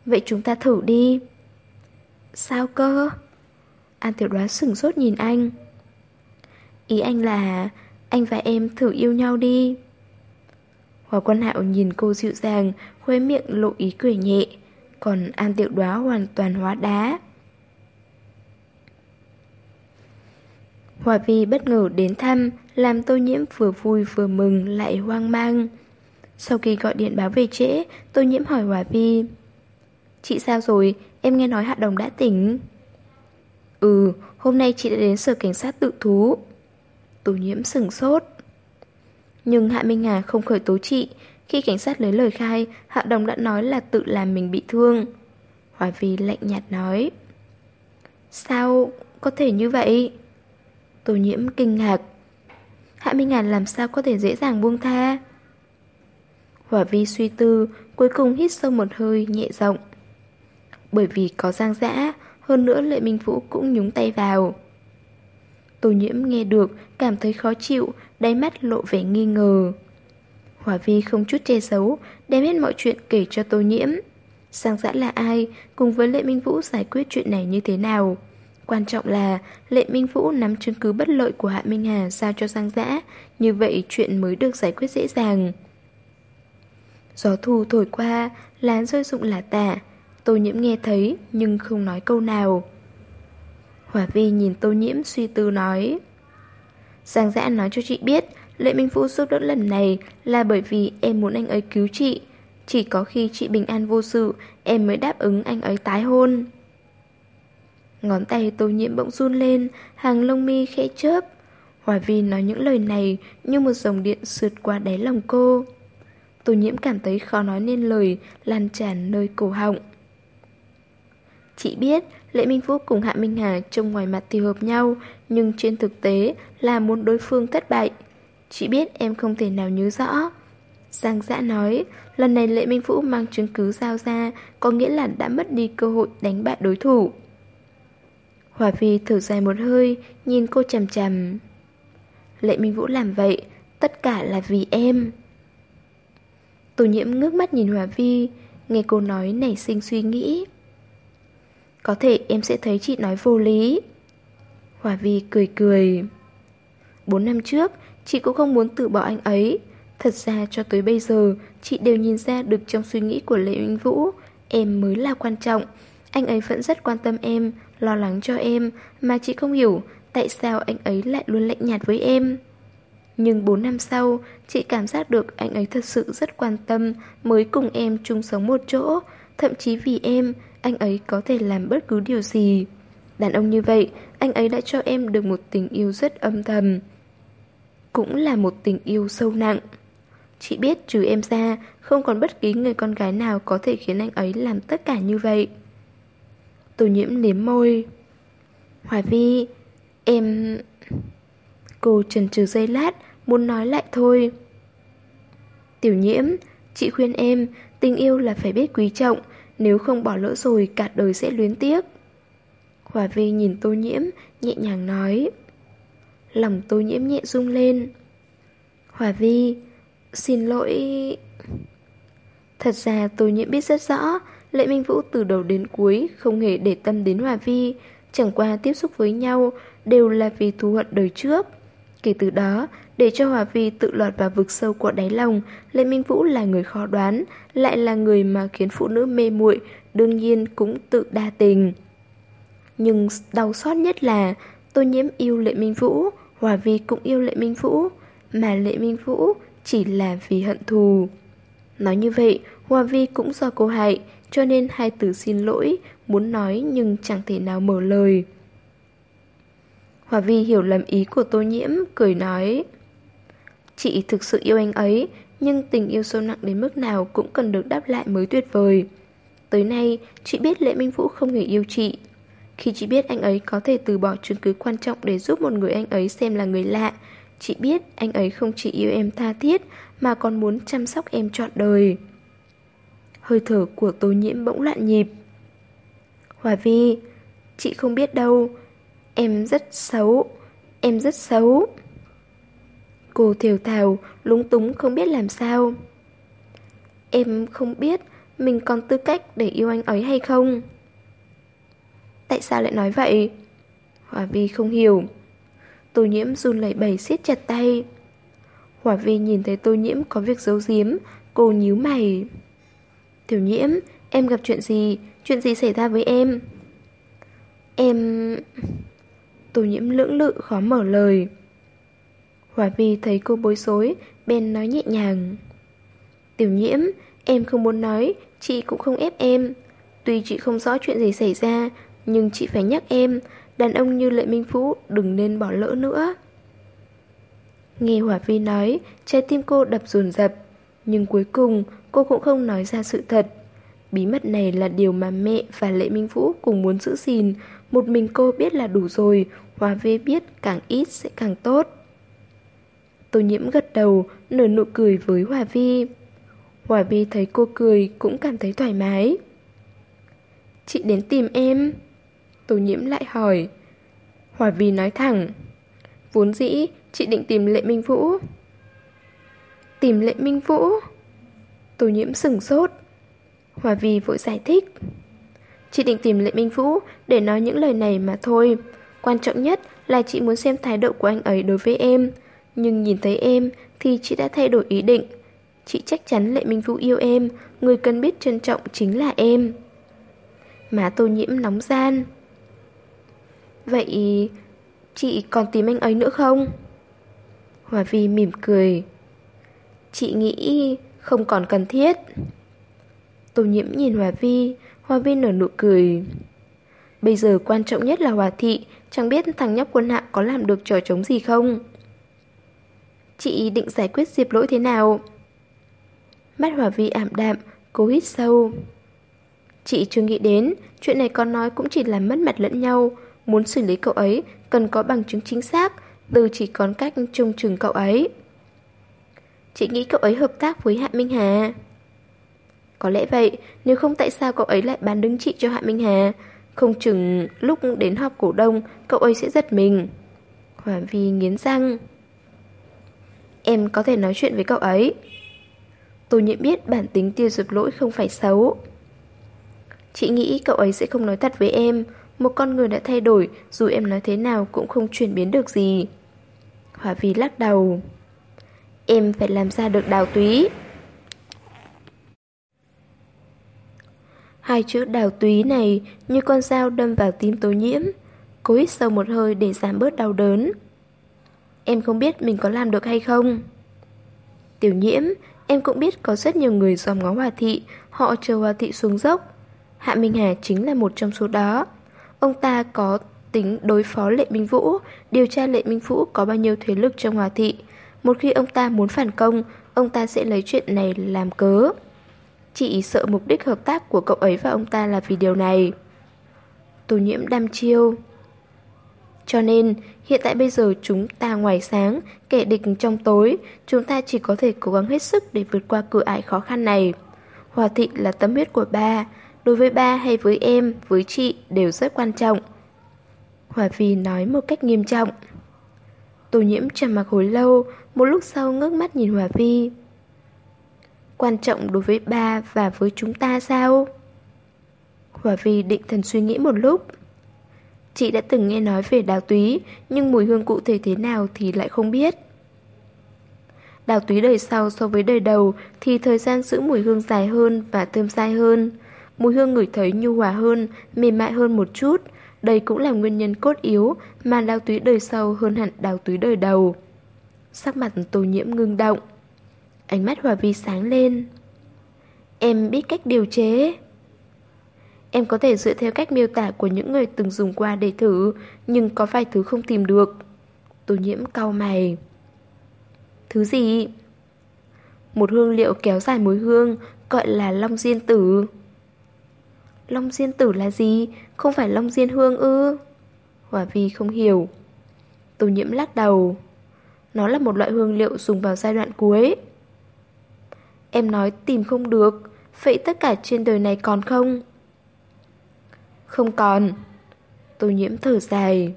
Vậy chúng ta thử đi. Sao cơ? An tiểu đoá sửng sốt nhìn anh. Ý anh là anh và em thử yêu nhau đi. Hòa quân hạo nhìn cô dịu dàng, khuế miệng lộ ý cười nhẹ, còn An tiểu đoá hoàn toàn hóa đá. Hòa Vi bất ngờ đến thăm, làm tô nhiễm vừa vui vừa mừng lại hoang mang. Sau khi gọi điện báo về trễ, tô nhiễm hỏi Hòa Vi. Chị sao rồi? Em nghe nói Hạ Đồng đã tỉnh. Ừ, hôm nay chị đã đến sở cảnh sát tự thú. Tô nhiễm sừng sốt. Nhưng Hạ Minh Hà không khởi tố chị. Khi cảnh sát lấy lời khai, Hạ Đồng đã nói là tự làm mình bị thương. Hòa Vi lạnh nhạt nói. Sao có thể như vậy? Tô nhiễm kinh ngạc. Hạ Minh Ngàn làm sao có thể dễ dàng buông tha? Hỏa vi suy tư, cuối cùng hít sâu một hơi nhẹ giọng. Bởi vì có giang dã, hơn nữa Lệ Minh Vũ cũng nhúng tay vào. Tô nhiễm nghe được, cảm thấy khó chịu, đáy mắt lộ vẻ nghi ngờ. Hỏa vi không chút che giấu, đem hết mọi chuyện kể cho tô nhiễm. Giang dã là ai, cùng với Lệ Minh Vũ giải quyết chuyện này như thế nào? Quan trọng là Lệ Minh Vũ nắm chứng cứ bất lợi của Hạ Minh Hà giao cho Giang Dã, như vậy chuyện mới được giải quyết dễ dàng. Gió thu thổi qua, lá rơi rụng là tả. Tô nhiễm nghe thấy nhưng không nói câu nào. Hòa Vi nhìn Tô nhiễm suy tư nói. Giang Dã nói cho chị biết, Lệ Minh Vũ giúp đỡ lần này là bởi vì em muốn anh ấy cứu chị. Chỉ có khi chị bình an vô sự, em mới đáp ứng anh ấy tái hôn. Ngón tay tô nhiễm bỗng run lên, hàng lông mi khẽ chớp. Hòa Vi nói những lời này như một dòng điện sượt qua đáy lòng cô. Tô nhiễm cảm thấy khó nói nên lời, lan tràn nơi cổ họng. Chị biết, Lệ Minh Phúc cùng Hạ Minh Hà trông ngoài mặt thì hợp nhau, nhưng trên thực tế là muốn đối phương thất bại. Chị biết em không thể nào nhớ rõ. Giang Dã nói, lần này Lệ Minh Vũ mang chứng cứ giao ra, có nghĩa là đã mất đi cơ hội đánh bại đối thủ. Hòa Vi thở dài một hơi, nhìn cô chằm chằm. Lệ Minh Vũ làm vậy, tất cả là vì em. Tô nhiễm ngước mắt nhìn Hòa Vi, nghe cô nói nảy sinh suy nghĩ. Có thể em sẽ thấy chị nói vô lý. Hòa Vi cười cười. Bốn năm trước, chị cũng không muốn từ bỏ anh ấy. Thật ra cho tới bây giờ, chị đều nhìn ra được trong suy nghĩ của Lệ Minh Vũ, em mới là quan trọng. Anh ấy vẫn rất quan tâm em, lo lắng cho em, mà chị không hiểu tại sao anh ấy lại luôn lạnh nhạt với em. Nhưng 4 năm sau, chị cảm giác được anh ấy thật sự rất quan tâm mới cùng em chung sống một chỗ, thậm chí vì em, anh ấy có thể làm bất cứ điều gì. Đàn ông như vậy, anh ấy đã cho em được một tình yêu rất âm thầm. Cũng là một tình yêu sâu nặng. Chị biết trừ em ra, không còn bất kỳ người con gái nào có thể khiến anh ấy làm tất cả như vậy. Tô nhiễm liếm môi. Hòa Vi, Em... Cô chần chừ giây lát, Muốn nói lại thôi. Tiểu nhiễm, Chị khuyên em, Tình yêu là phải biết quý trọng, Nếu không bỏ lỡ rồi cả đời sẽ luyến tiếc. Hòa Vi nhìn tô nhiễm, Nhẹ nhàng nói. Lòng tô nhiễm nhẹ rung lên. Hòa Vi, Xin lỗi. Thật ra tô nhiễm biết rất rõ Lệ Minh Vũ từ đầu đến cuối không hề để tâm đến Hòa Vi, chẳng qua tiếp xúc với nhau đều là vì thù hận đời trước. Kể từ đó, để cho Hòa Vi tự lọt vào vực sâu của đáy lòng, Lệ Minh Vũ là người khó đoán, lại là người mà khiến phụ nữ mê muội đương nhiên cũng tự đa tình. Nhưng đau xót nhất là Tô Nhiễm yêu Lệ Minh Vũ, Hòa Vi cũng yêu Lệ Minh Vũ, mà Lệ Minh Vũ chỉ là vì hận thù. Nói như vậy, Hòa Vi cũng do cô hại, cho nên hai từ xin lỗi, muốn nói nhưng chẳng thể nào mở lời. Hòa Vi hiểu lầm ý của Tô Nhiễm, cười nói Chị thực sự yêu anh ấy, nhưng tình yêu sâu nặng đến mức nào cũng cần được đáp lại mới tuyệt vời. Tới nay, chị biết Lệ Minh Vũ không hề yêu chị. Khi chị biết anh ấy có thể từ bỏ chứng cứ quan trọng để giúp một người anh ấy xem là người lạ, chị biết anh ấy không chỉ yêu em tha thiết mà còn muốn chăm sóc em trọn đời. Hơi thở của tô nhiễm bỗng loạn nhịp. Hòa Vi, chị không biết đâu, em rất xấu, em rất xấu. Cô thều thào, lúng túng không biết làm sao. Em không biết mình còn tư cách để yêu anh ấy hay không. Tại sao lại nói vậy? Hòa Vi không hiểu. Tô nhiễm run lẩy bẩy siết chặt tay. Hỏa Vi nhìn thấy tô nhiễm có việc giấu giếm, cô nhíu mày. Tiểu nhiễm, em gặp chuyện gì? Chuyện gì xảy ra với em? Em... Tô nhiễm lưỡng lự khó mở lời. Hòa Vi thấy cô bối rối, Ben nói nhẹ nhàng. Tiểu nhiễm, em không muốn nói, chị cũng không ép em. Tuy chị không rõ chuyện gì xảy ra, nhưng chị phải nhắc em, đàn ông như Lệ Minh Phú đừng nên bỏ lỡ nữa. Nghe Hòa Vi nói, trái tim cô đập dồn dập, nhưng cuối cùng cô cũng không nói ra sự thật. Bí mật này là điều mà mẹ và Lệ Minh Vũ cùng muốn giữ gìn, một mình cô biết là đủ rồi, Hòa Vi biết càng ít sẽ càng tốt. Tô nhiễm gật đầu, nở nụ cười với Hòa Vi. Hòa Vi thấy cô cười cũng cảm thấy thoải mái. Chị đến tìm em. Tô nhiễm lại hỏi. Hòa Vi nói thẳng. Vốn dĩ, chị định tìm Lệ Minh Vũ. Tìm Lệ Minh Vũ? Tô nhiễm sừng sốt. Hòa Vi vội giải thích. Chị định tìm Lệ Minh Vũ để nói những lời này mà thôi. Quan trọng nhất là chị muốn xem thái độ của anh ấy đối với em. Nhưng nhìn thấy em thì chị đã thay đổi ý định. Chị chắc chắn Lệ Minh Vũ yêu em, người cần biết trân trọng chính là em. Má tô nhiễm nóng gian. Vậy chị còn tìm anh ấy nữa không? Hòa Vi mỉm cười. Chị nghĩ không còn cần thiết. Tô nhiễm nhìn Hòa Vi, Hòa Vi nở nụ cười. Bây giờ quan trọng nhất là Hòa Thị, chẳng biết thằng nhóc quân hạ có làm được trò chống gì không? Chị định giải quyết Diệp lỗi thế nào? Mắt Hòa Vi ảm đạm, cố hít sâu. Chị chưa nghĩ đến, chuyện này con nói cũng chỉ là mất mặt lẫn nhau. Muốn xử lý cậu ấy, cần có bằng chứng chính xác, từ chỉ còn cách trông chừng cậu ấy. Chị nghĩ cậu ấy hợp tác với Hạ Minh Hà. Có lẽ vậy, nếu không tại sao cậu ấy lại bán đứng chị cho Hạ Minh Hà? Không chừng lúc đến họp cổ đông, cậu ấy sẽ giật mình. Hòa Vi nghiến răng. Em có thể nói chuyện với cậu ấy. Tôi nhận biết bản tính tiêu dược lỗi không phải xấu. Chị nghĩ cậu ấy sẽ không nói thật với em. Một con người đã thay đổi, dù em nói thế nào cũng không chuyển biến được gì. Hòa Vi lắc đầu. Em phải làm ra được đào túy. Hai chữ đào túy này như con dao đâm vào tim tố nhiễm. Cố hít sâu một hơi để giảm bớt đau đớn. Em không biết mình có làm được hay không. Tiểu nhiễm, em cũng biết có rất nhiều người dòm ngó hòa thị, họ chờ hòa thị xuống dốc. Hạ Minh Hà chính là một trong số đó. Ông ta có tính đối phó Lệ Minh Vũ, điều tra Lệ Minh Vũ có bao nhiêu thế lực trong hòa thị. Một khi ông ta muốn phản công, ông ta sẽ lấy chuyện này làm cớ. Chị sợ mục đích hợp tác của cậu ấy và ông ta là vì điều này. Tô nhiễm đam chiêu. Cho nên, hiện tại bây giờ chúng ta ngoài sáng, kẻ địch trong tối, chúng ta chỉ có thể cố gắng hết sức để vượt qua cửa ải khó khăn này. Hòa thị là tâm huyết của ba, đối với ba hay với em, với chị đều rất quan trọng. Hòa Vi nói một cách nghiêm trọng. Tô nhiễm trầm mặc hồi lâu, một lúc sau ngước mắt nhìn Hòa Vi. Quan trọng đối với ba và với chúng ta sao? Hòa Vi định thần suy nghĩ một lúc. Chị đã từng nghe nói về đào túy, nhưng mùi hương cụ thể thế nào thì lại không biết. Đào túy đời sau so với đời đầu thì thời gian giữ mùi hương dài hơn và thơm dai hơn. mùi hương ngửi thấy nhu hòa hơn, mềm mại hơn một chút. Đây cũng là nguyên nhân cốt yếu mà đào túy đời sau hơn hẳn đào túy đời đầu. Sắc mặt tô nhiễm ngưng động. Ánh mắt Hòa Vi sáng lên. Em biết cách điều chế. Em có thể dựa theo cách miêu tả của những người từng dùng qua để thử, nhưng có vài thứ không tìm được. Tô nhiễm cau mày. Thứ gì? Một hương liệu kéo dài mùi hương, gọi là long diên tử. Long diên tử là gì? Không phải long diên hương ư? Hòa Vi không hiểu. Tô nhiễm lắc đầu. Nó là một loại hương liệu dùng vào giai đoạn cuối. Em nói tìm không được, vậy tất cả trên đời này còn không? Không còn. Tô nhiễm thở dài.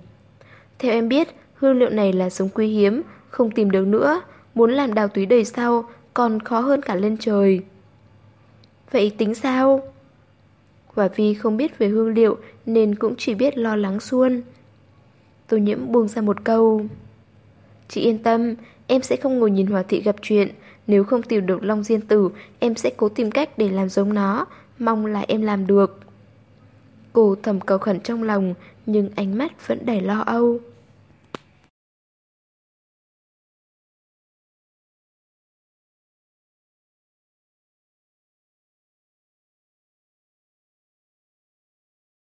Theo em biết, hương liệu này là sống quý hiếm, không tìm được nữa, muốn làm đào túy đời sau còn khó hơn cả lên trời. Vậy tính sao? Quả vì không biết về hương liệu nên cũng chỉ biết lo lắng xuôn. Tô nhiễm buông ra một câu. Chị yên tâm, em sẽ không ngồi nhìn Hòa Thị gặp chuyện. Nếu không tìm được Long Diên Tử, em sẽ cố tìm cách để làm giống nó. Mong là em làm được. Cô thầm cầu khẩn trong lòng, nhưng ánh mắt vẫn đầy lo âu.